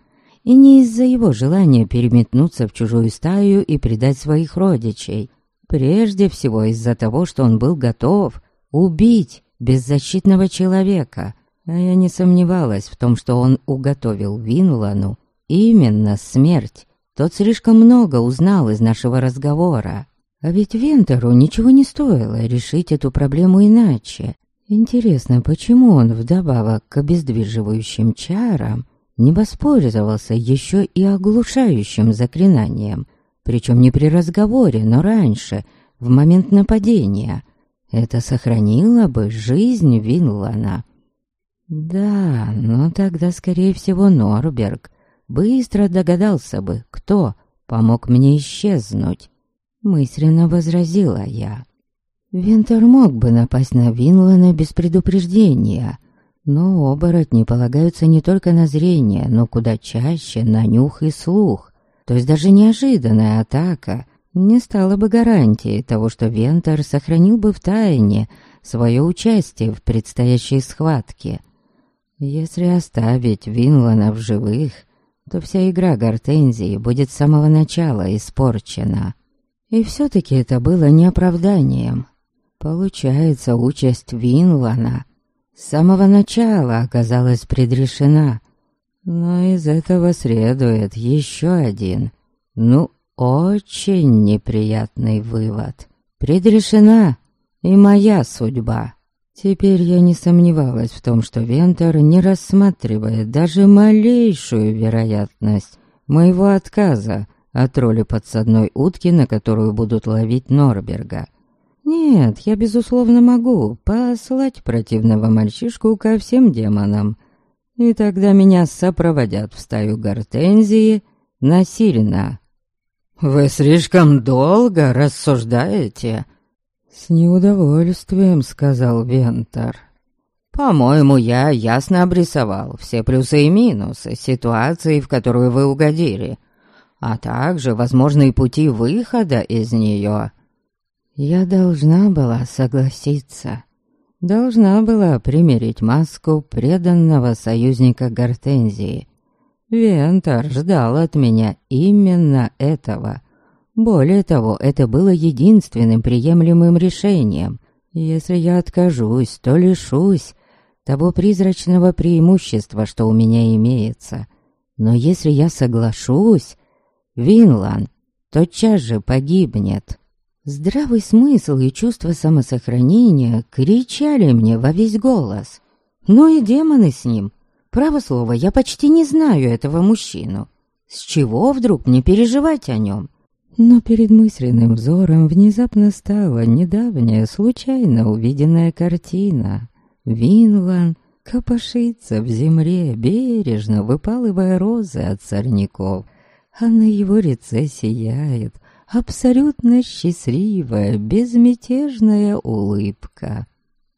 И не из-за его желания переметнуться в чужую стаю и предать своих родичей. Прежде всего из-за того, что он был готов убить беззащитного человека. А я не сомневалась в том, что он уготовил Винлану именно смерть. Тот слишком много узнал из нашего разговора. А ведь Вентеру ничего не стоило решить эту проблему иначе. Интересно, почему он вдобавок к обездвиживающим чарам не воспользовался еще и оглушающим заклинанием, причем не при разговоре, но раньше, в момент нападения. Это сохранило бы жизнь Винлана. Да, но тогда, скорее всего, Норберг быстро догадался бы, кто помог мне исчезнуть. Мысленно возразила я. Винтер мог бы напасть на Винлана без предупреждения, но оборотни полагаются не только на зрение, но куда чаще на нюх и слух. То есть даже неожиданная атака не стала бы гарантией того, что Вентер сохранил бы в тайне свое участие в предстоящей схватке. Если оставить Винлана в живых, то вся игра Гортензии будет с самого начала испорчена. И все-таки это было не оправданием. Получается, участь Винлана с самого начала оказалась предрешена. Но из этого следует еще один, ну, очень неприятный вывод. Предрешена и моя судьба. Теперь я не сомневалась в том, что Вентер не рассматривает даже малейшую вероятность моего отказа от роли подсадной утки, на которую будут ловить Норберга. Нет, я, безусловно, могу послать противного мальчишку ко всем демонам. И тогда меня сопроводят в стаю гортензии насильно. «Вы слишком долго рассуждаете?» «С неудовольствием», — сказал Вентор. «По-моему, я ясно обрисовал все плюсы и минусы ситуации, в которую вы угодили, а также возможные пути выхода из нее». Я должна была согласиться. Должна была примерить маску преданного союзника Гортензии. Вентор ждал от меня именно этого. Более того, это было единственным приемлемым решением. Если я откажусь, то лишусь того призрачного преимущества, что у меня имеется. Но если я соглашусь, Винлан тотчас же погибнет. Здравый смысл и чувство самосохранения кричали мне во весь голос. Ну и демоны с ним. Право слово, я почти не знаю этого мужчину. С чего вдруг не переживать о нем? Но перед мысленным взором внезапно стала недавняя, случайно увиденная картина. Винлан копошится в земле, бережно выпалывая розы от сорняков, а на его лице сияет абсолютно счастливая, безмятежная улыбка.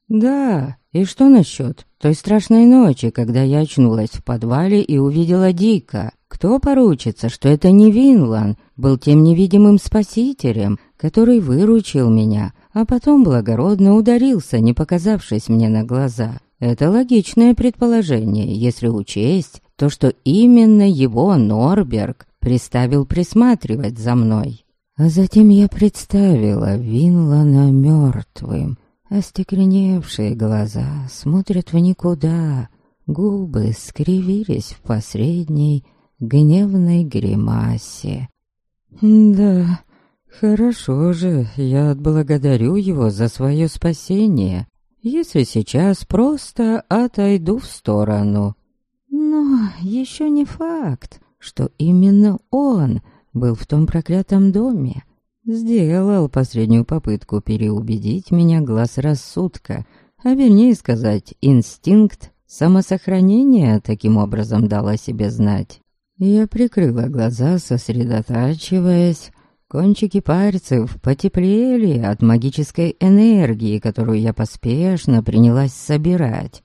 Да, и что насчет той страшной ночи, когда я очнулась в подвале и увидела Дика? Кто поручится, что это не Винлан был тем невидимым спасителем, который выручил меня, а потом благородно ударился, не показавшись мне на глаза? Это логичное предположение, если учесть то, что именно его Норберг приставил присматривать за мной. А затем я представила Винлана мертвым. Остекленевшие глаза смотрят в никуда, губы скривились в посредней гневной гримасе. Да, хорошо же, я отблагодарю его за свое спасение, если сейчас просто отойду в сторону. Но еще не факт, что именно он был в том проклятом доме. Сделал последнюю попытку переубедить меня глаз рассудка, а вернее сказать, инстинкт самосохранения таким образом дал себе знать. Я прикрыла глаза, сосредотачиваясь. Кончики пальцев потеплели от магической энергии, которую я поспешно принялась собирать.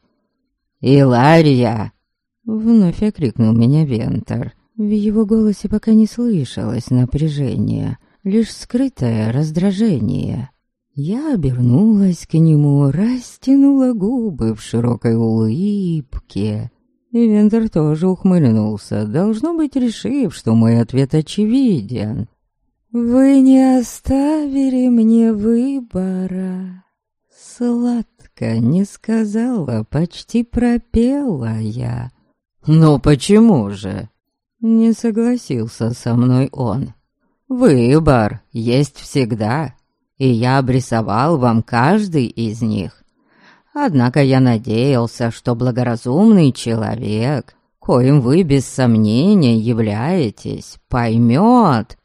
«Илария!» — вновь окрикнул меня Вентор. В его голосе пока не слышалось напряжения, лишь скрытое раздражение. Я обернулась к нему, растянула губы в широкой улыбке и Вендер тоже ухмыльнулся, должно быть, решив, что мой ответ очевиден. «Вы не оставили мне выбора», — сладко не сказала, почти пропела я. «Ну почему же?» — не согласился со мной он. «Выбор есть всегда, и я обрисовал вам каждый из них. Однако я надеялся, что благоразумный человек, коим вы без сомнения являетесь, поймет.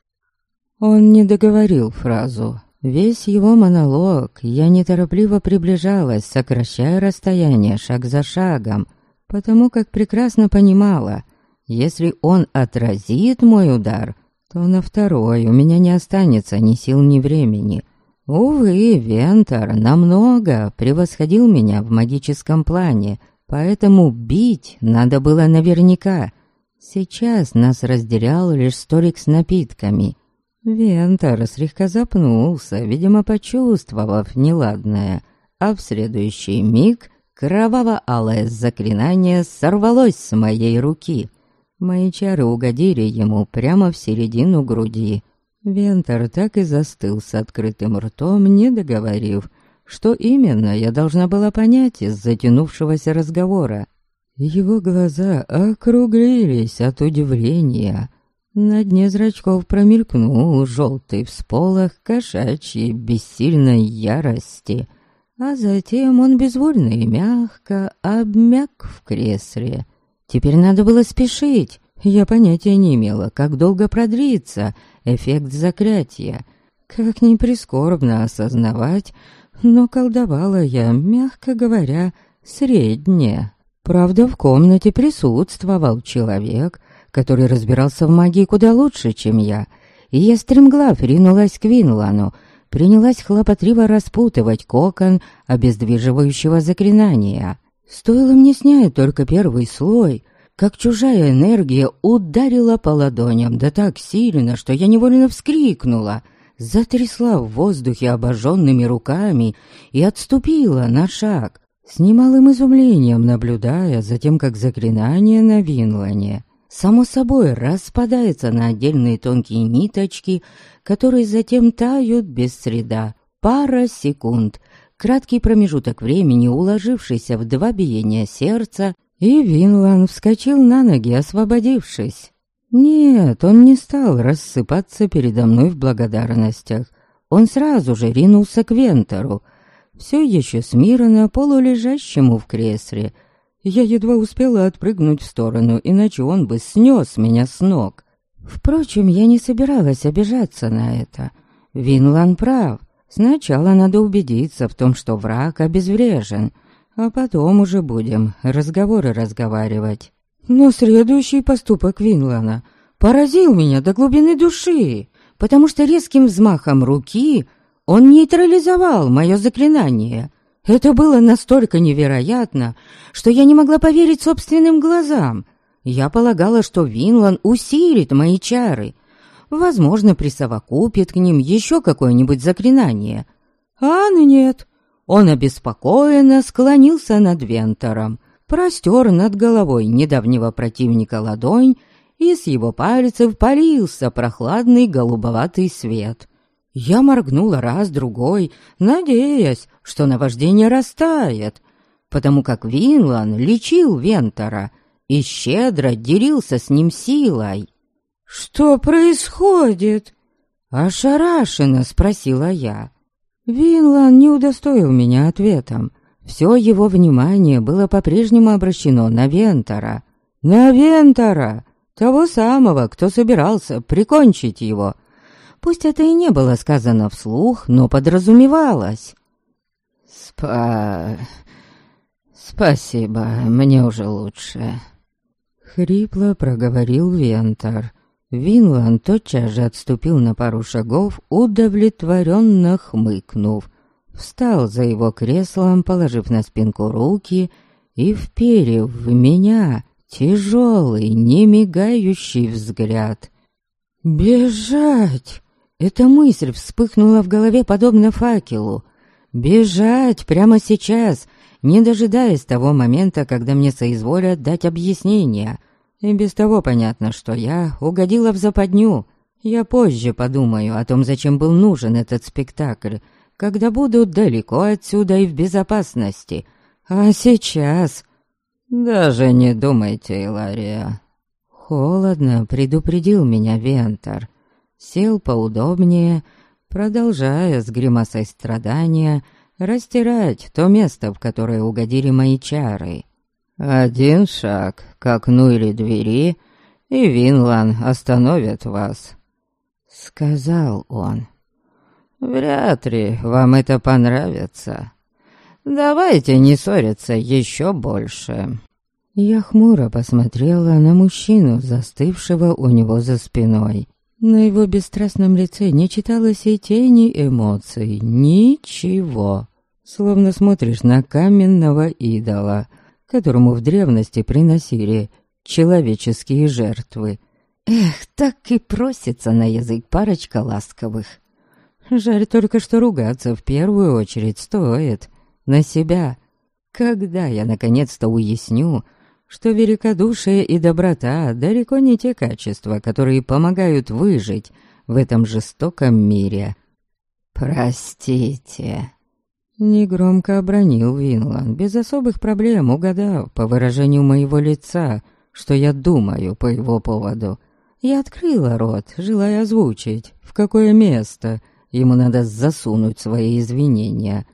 Он не договорил фразу. Весь его монолог я неторопливо приближалась, сокращая расстояние шаг за шагом, потому как прекрасно понимала, если он отразит мой удар, то на второй у меня не останется ни сил, ни времени — Увы, Вентор намного превосходил меня в магическом плане, поэтому бить надо было наверняка. Сейчас нас разделял лишь столик с напитками. Вентор слегка запнулся, видимо, почувствовав неладное, а в следующий миг кроваво-алое заклинание сорвалось с моей руки. Мои чары угодили ему прямо в середину груди. Вентор так и застыл с открытым ртом, не договорив, что именно я должна была понять из затянувшегося разговора. Его глаза округлились от удивления. На дне зрачков промелькнул желтый всполох кошачьей бессильной ярости, а затем он безвольно и мягко обмяк в кресле. Теперь надо было спешить. Я понятия не имела, как долго продрится эффект заклятия. Как ни прискорбно осознавать, но колдовала я, мягко говоря, средне. Правда, в комнате присутствовал человек, который разбирался в магии куда лучше, чем я, и я стремглав ринулась к Винлану, принялась хлопотливо распутывать кокон обездвиживающего заклинания. Стоило мне снять только первый слой — как чужая энергия ударила по ладоням, да так сильно, что я невольно вскрикнула, затрясла в воздухе обожженными руками и отступила на шаг, с немалым изумлением наблюдая за тем, как заклинание на Винлане само собой распадается на отдельные тонкие ниточки, которые затем тают без среда. Пара секунд, краткий промежуток времени, уложившийся в два биения сердца, и Винлан вскочил на ноги, освободившись. Нет, он не стал рассыпаться передо мной в благодарностях. Он сразу же ринулся к Вентору, все еще смирно полулежащему в кресле. Я едва успела отпрыгнуть в сторону, иначе он бы снес меня с ног. Впрочем, я не собиралась обижаться на это. Винлан прав. Сначала надо убедиться в том, что враг обезврежен — А потом уже будем разговоры разговаривать. Но следующий поступок Винлана поразил меня до глубины души, потому что резким взмахом руки он нейтрализовал мое заклинание. Это было настолько невероятно, что я не могла поверить собственным глазам. Я полагала, что Винлан усилит мои чары, возможно, присовокупит к ним еще какое-нибудь заклинание. А нет, он обеспокоенно склонился над Вентором, простер над головой недавнего противника ладонь, и с его пальцев полился прохладный голубоватый свет. Я моргнула раз-другой, надеясь, что наваждение растает, потому как Винлан лечил Вентора и щедро делился с ним силой. «Что происходит?» Ошарашенно спросила я. Винлан не удостоил меня ответом. Все его внимание было по-прежнему обращено на Вентора. На Вентора! Того самого, кто собирался прикончить его. Пусть это и не было сказано вслух, но подразумевалось. «Спа... спасибо, мне уже лучше», — хрипло проговорил Вентор. Винлан тотчас же отступил на пару шагов, удовлетворенно хмыкнув. Встал за его креслом, положив на спинку руки и вперев в меня тяжелый, немигающий взгляд. «Бежать!» Эта мысль вспыхнула в голове подобно факелу. «Бежать прямо сейчас!» не дожидаясь того момента, когда мне соизволят дать объяснение. И без того понятно, что я угодила в западню. Я позже подумаю о том, зачем был нужен этот спектакль, когда буду далеко отсюда и в безопасности. А сейчас... Даже не думайте, Илария. Холодно предупредил меня Вентор. Сел поудобнее, продолжая с гримасой страдания растирать то место, в которое угодили мои чары. «Один шаг к окну или двери, и Винлан остановит вас», — сказал он. «Вряд ли вам это понравится. Давайте не ссориться еще больше». Я хмуро посмотрела на мужчину, застывшего у него за спиной. На его бесстрастном лице не читалось и тени эмоций, ничего. Словно смотришь на каменного идола, которому в древности приносили человеческие жертвы. Эх, так и просится на язык парочка ласковых. Жаль только, что ругаться в первую очередь стоит. На себя. Когда я наконец-то уясню, что великодушие и доброта далеко не те качества, которые помогают выжить в этом жестоком мире. «Простите», Негромко обронил Винлан, без особых проблем угадав по выражению моего лица, что я думаю по его поводу. Я открыла рот, желая озвучить, в какое место ему надо засунуть свои извинения.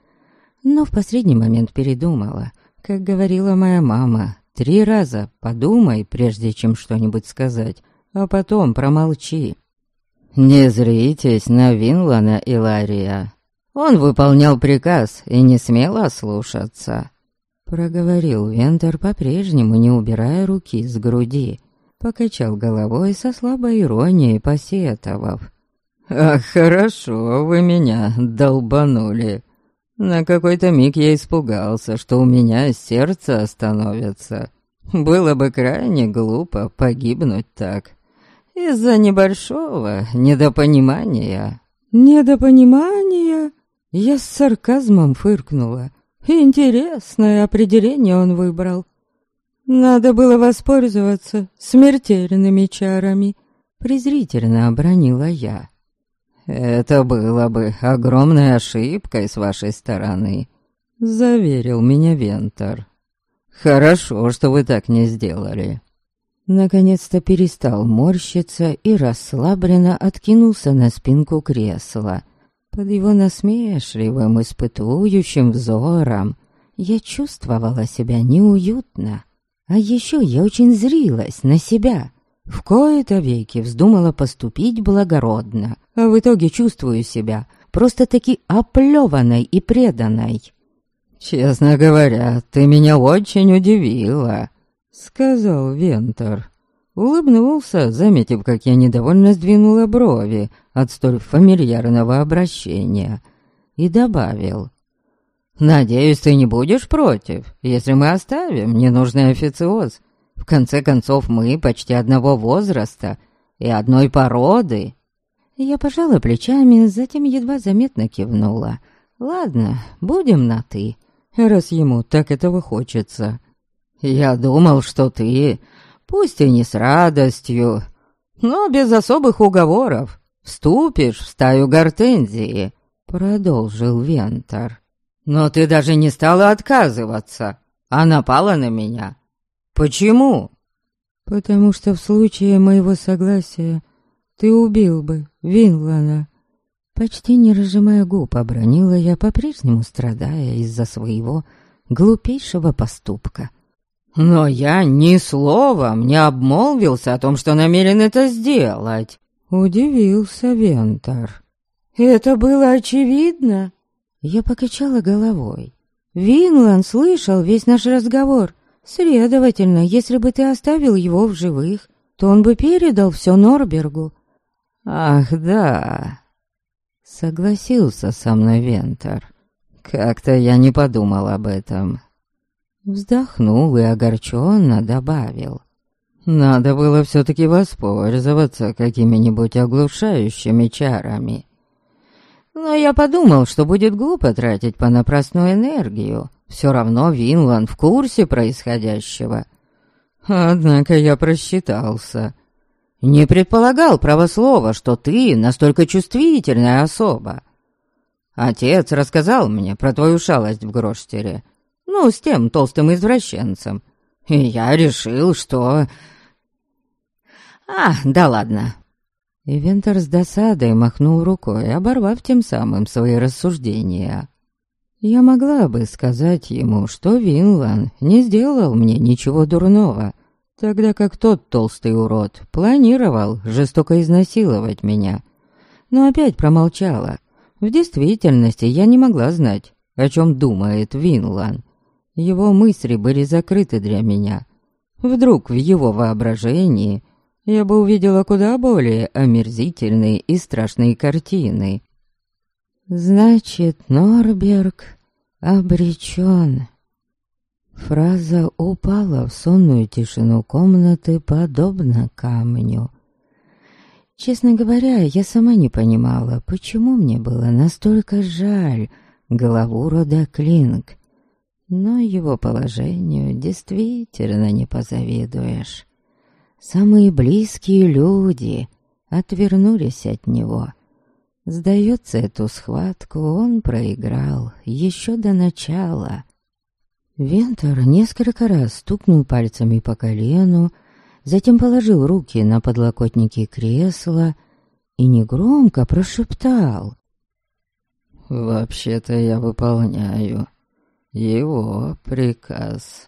Но в последний момент передумала. Как говорила моя мама, три раза подумай, прежде чем что-нибудь сказать, а потом промолчи. «Не зритесь на Винлана, Илария», он выполнял приказ и не смел ослушаться. Проговорил Вентер, по-прежнему не убирая руки с груди. Покачал головой со слабой иронией, посетовав. «Ах, хорошо, вы меня долбанули. На какой-то миг я испугался, что у меня сердце остановится. Было бы крайне глупо погибнуть так. Из-за небольшого недопонимания». «Недопонимания?» Я с сарказмом фыркнула. Интересное определение он выбрал. Надо было воспользоваться смертельными чарами. Презрительно обронила я. «Это было бы огромной ошибкой с вашей стороны», — заверил меня Вентор. «Хорошо, что вы так не сделали». Наконец-то перестал морщиться и расслабленно откинулся на спинку кресла — под его насмешливым, испытующим взором я чувствовала себя неуютно. А еще я очень зрилась на себя. В кои-то веки вздумала поступить благородно, а в итоге чувствую себя просто-таки оплеванной и преданной. «Честно говоря, ты меня очень удивила», — сказал Вентор. Улыбнулся, заметив, как я недовольно сдвинула брови от столь фамильярного обращения, и добавил. «Надеюсь, ты не будешь против, если мы оставим ненужный официоз. В конце концов, мы почти одного возраста и одной породы». Я пожала плечами, затем едва заметно кивнула. «Ладно, будем на «ты», раз ему так этого хочется». «Я думал, что ты пусть и не с радостью, но без особых уговоров, вступишь в стаю гортензии», — продолжил Вентор. «Но ты даже не стала отказываться, а напала на меня. Почему?» «Потому что в случае моего согласия ты убил бы Винлана». Почти не разжимая губ, обронила я, по-прежнему страдая из-за своего глупейшего поступка. Но я ни словом не обмолвился о том, что намерен это сделать. Удивился Вентор. Это было очевидно. Я покачала головой. Винланд слышал весь наш разговор. Следовательно, если бы ты оставил его в живых, то он бы передал все Норбергу. Ах, да. Согласился со мной Вентор. Как-то я не подумал об этом. Вздохнул и огорченно добавил. Надо было все-таки воспользоваться какими-нибудь оглушающими чарами. Но я подумал, что будет глупо тратить понапрасную энергию. Все равно Винланд в курсе происходящего. Однако я просчитался. Не предполагал правослова, что ты настолько чувствительная особа. Отец рассказал мне про твою шалость в Гроштере, ну, с тем толстым извращенцем. И я решил, что... А, да ладно. И Вентер с досадой махнул рукой, оборвав тем самым свои рассуждения. Я могла бы сказать ему, что Винлан не сделал мне ничего дурного, тогда как тот толстый урод планировал жестоко изнасиловать меня. Но опять промолчала. В действительности я не могла знать, о чем думает Винлан. Его мысли были закрыты для меня. Вдруг в его воображении я бы увидела куда более омерзительные и страшные картины. «Значит, Норберг обречен». Фраза упала в сонную тишину комнаты, подобно камню. Честно говоря, я сама не понимала, почему мне было настолько жаль голову рода Клинк но его положению действительно не позавидуешь. Самые близкие люди отвернулись от него. Сдается, эту схватку он проиграл еще до начала. Вентор несколько раз стукнул пальцами по колену, затем положил руки на подлокотники кресла и негромко прошептал. «Вообще-то я выполняю его приказ.